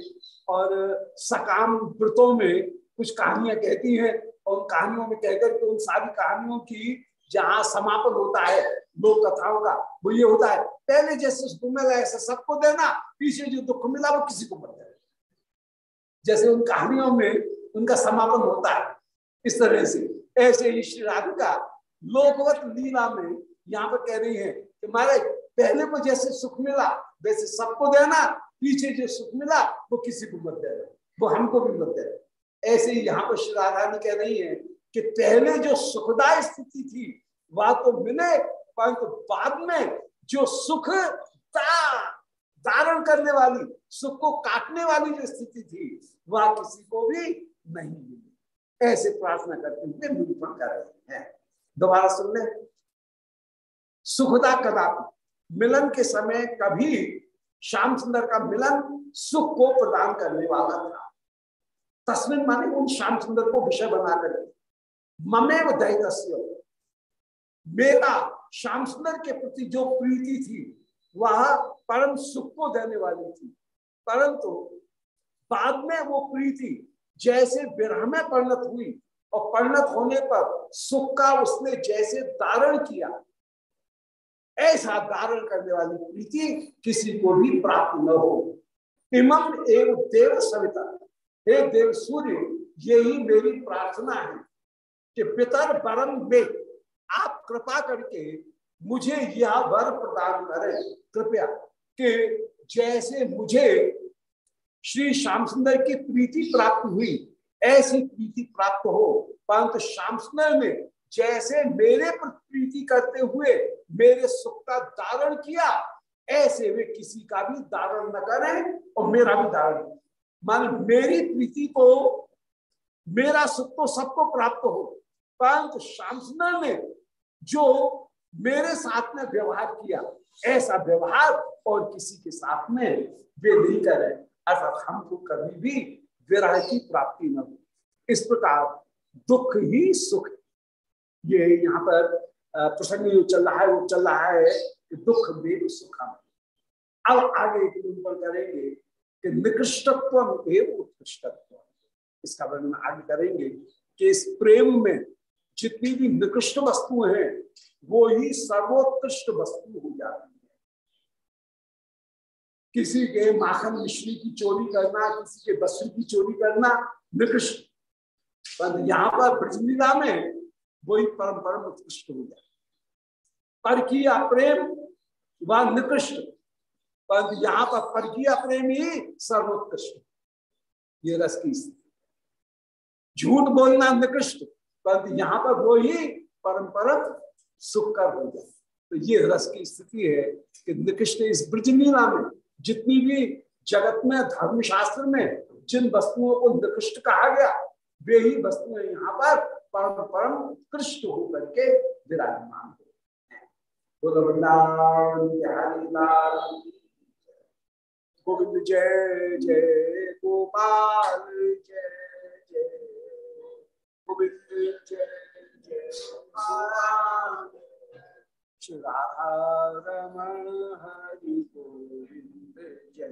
और सकाम व्रतों में कुछ कहानियाँ कहती हैं और उन कहानियों में कहकर के उन सारी कहानियों की जहाँ समापन होता है लोक कथाओं का, वो ये होता है, पहले जैसे सुख मिला ऐसा सबको देना, पीछे जो दुख मिला वो किसी को मत देना। जैसे उन कहानियों में उनका समापन होता है, इस तरह से। ऐसे ही श्री राधिका लोकवत लीला में यहाँ पर कह रही है कि महाराज, पहले को जैसे सुख मिला, वैसे सबको देना, पीछे जो सुख मिला, वो किसी को मत देना, वो हमको भी मत देना। ऐसे ही यहाँ पर श्री राधा रानी कह रही है कि पहले जो सुखदाय स्थिति थी, वह तो मिले परंतु बाद में जो सुख धारण करने वाली, सुख को काटने वाली जो स्थिति थी, वह किसी को भी नहीं मिली। ऐसे प्रार्थना करते हुए निरूपण कर रहे हैं। दोबारा सुन ले। सुखदा कदापि मिलन के समय कभी श्याम सुंदर का मिलन सुख को प्रदान करने वाला था। तस्मिन माने उन श्याम सुंदर को विषय बना कर ममेव दैत्य मेरा श्याम सुंदर के प्रति जो प्रीति थी, वह परम सुख को देने वाली थी। परंतु बाद में वो प्रीति जैसे विरह में परिणत हुई और परिणत होने पर सुख का उसने जैसे धारण किया ऐसा धारण करने वाली प्रीति किसी को भी प्राप्त न हो। इमम एवं देव सविता। हे देव सूर्य, यही मेरी प्रार्थना है कि पितर परम में आप कृपा करके मुझे यह वर प्रदान करें। कृपया कि जैसे मुझे श्री श्याम सुंदर की प्रीति प्राप्त हुई, ऐसी प्रीति प्राप्त हो। परंतु श्याम सुंदर ने जैसे मेरे पर प्रीति करते हुए मेरे सुख का धारण किया, ऐसे वे किसी का भी धारण न करें और मेरा भी धारण मान मेरी प्रीति को, मेरा सुख तो सबको प्राप्त हो, परंतु श्याम सुंदर ने जो मेरे साथ में व्यवहार किया, ऐसा व्यवहार और किसी के साथ में वे नहीं करे। अर्थात हमको कभी भी विरह की प्राप्ति न हो। इस प्रकार दुख ही सुख ये यहाँ पर प्रसंग जो चल रहा है, वो चल रहा है कि दुख में सुखम अब आगे निरूपण करेंगे कि निकृष्टत्व एवं उत्कृष्टत्व इसका वर्णन आगे करेंगे कि इस प्रेम में जितनी भी निकृष्ट वस्तु हैं, वो ही सर्वोत्कृष्ट वस्तु हो जाती है। किसी के माखन मिश्री की चोरी करना, किसी के बसु की चोरी करना निकृष्ट। पर यहाँ पर ब्रजलीला में वही परम परम उत्कृष्ट हो जाए पर किया प्रेम, वह निकृष्ट। परंतु यहाँ पर पर किया प्रेम ही सर्वोत्कृष्ट। ये रस की स्थिति। झूठ बोलना निकृष्ट, परंतु यहाँ पर वो ही परम परम सुख कर हो जाए तो ये रस की स्थिति है कि निकृष्ट इस ब्रजलीला में, जितनी भी जगत में, धर्मशास्त्र में जिन वस्तुओं को निकृष्ट कहा गया, वे ही वस्तुएँ यहाँ पर परम परम उत्कृष्ट होकर के विराजमान हो गोविंद जय जय गोपाल जय जय। गोविंद जय जय श्री राधा रमण हरि गोविंद जय।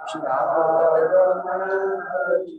श्री राधा रमण हरि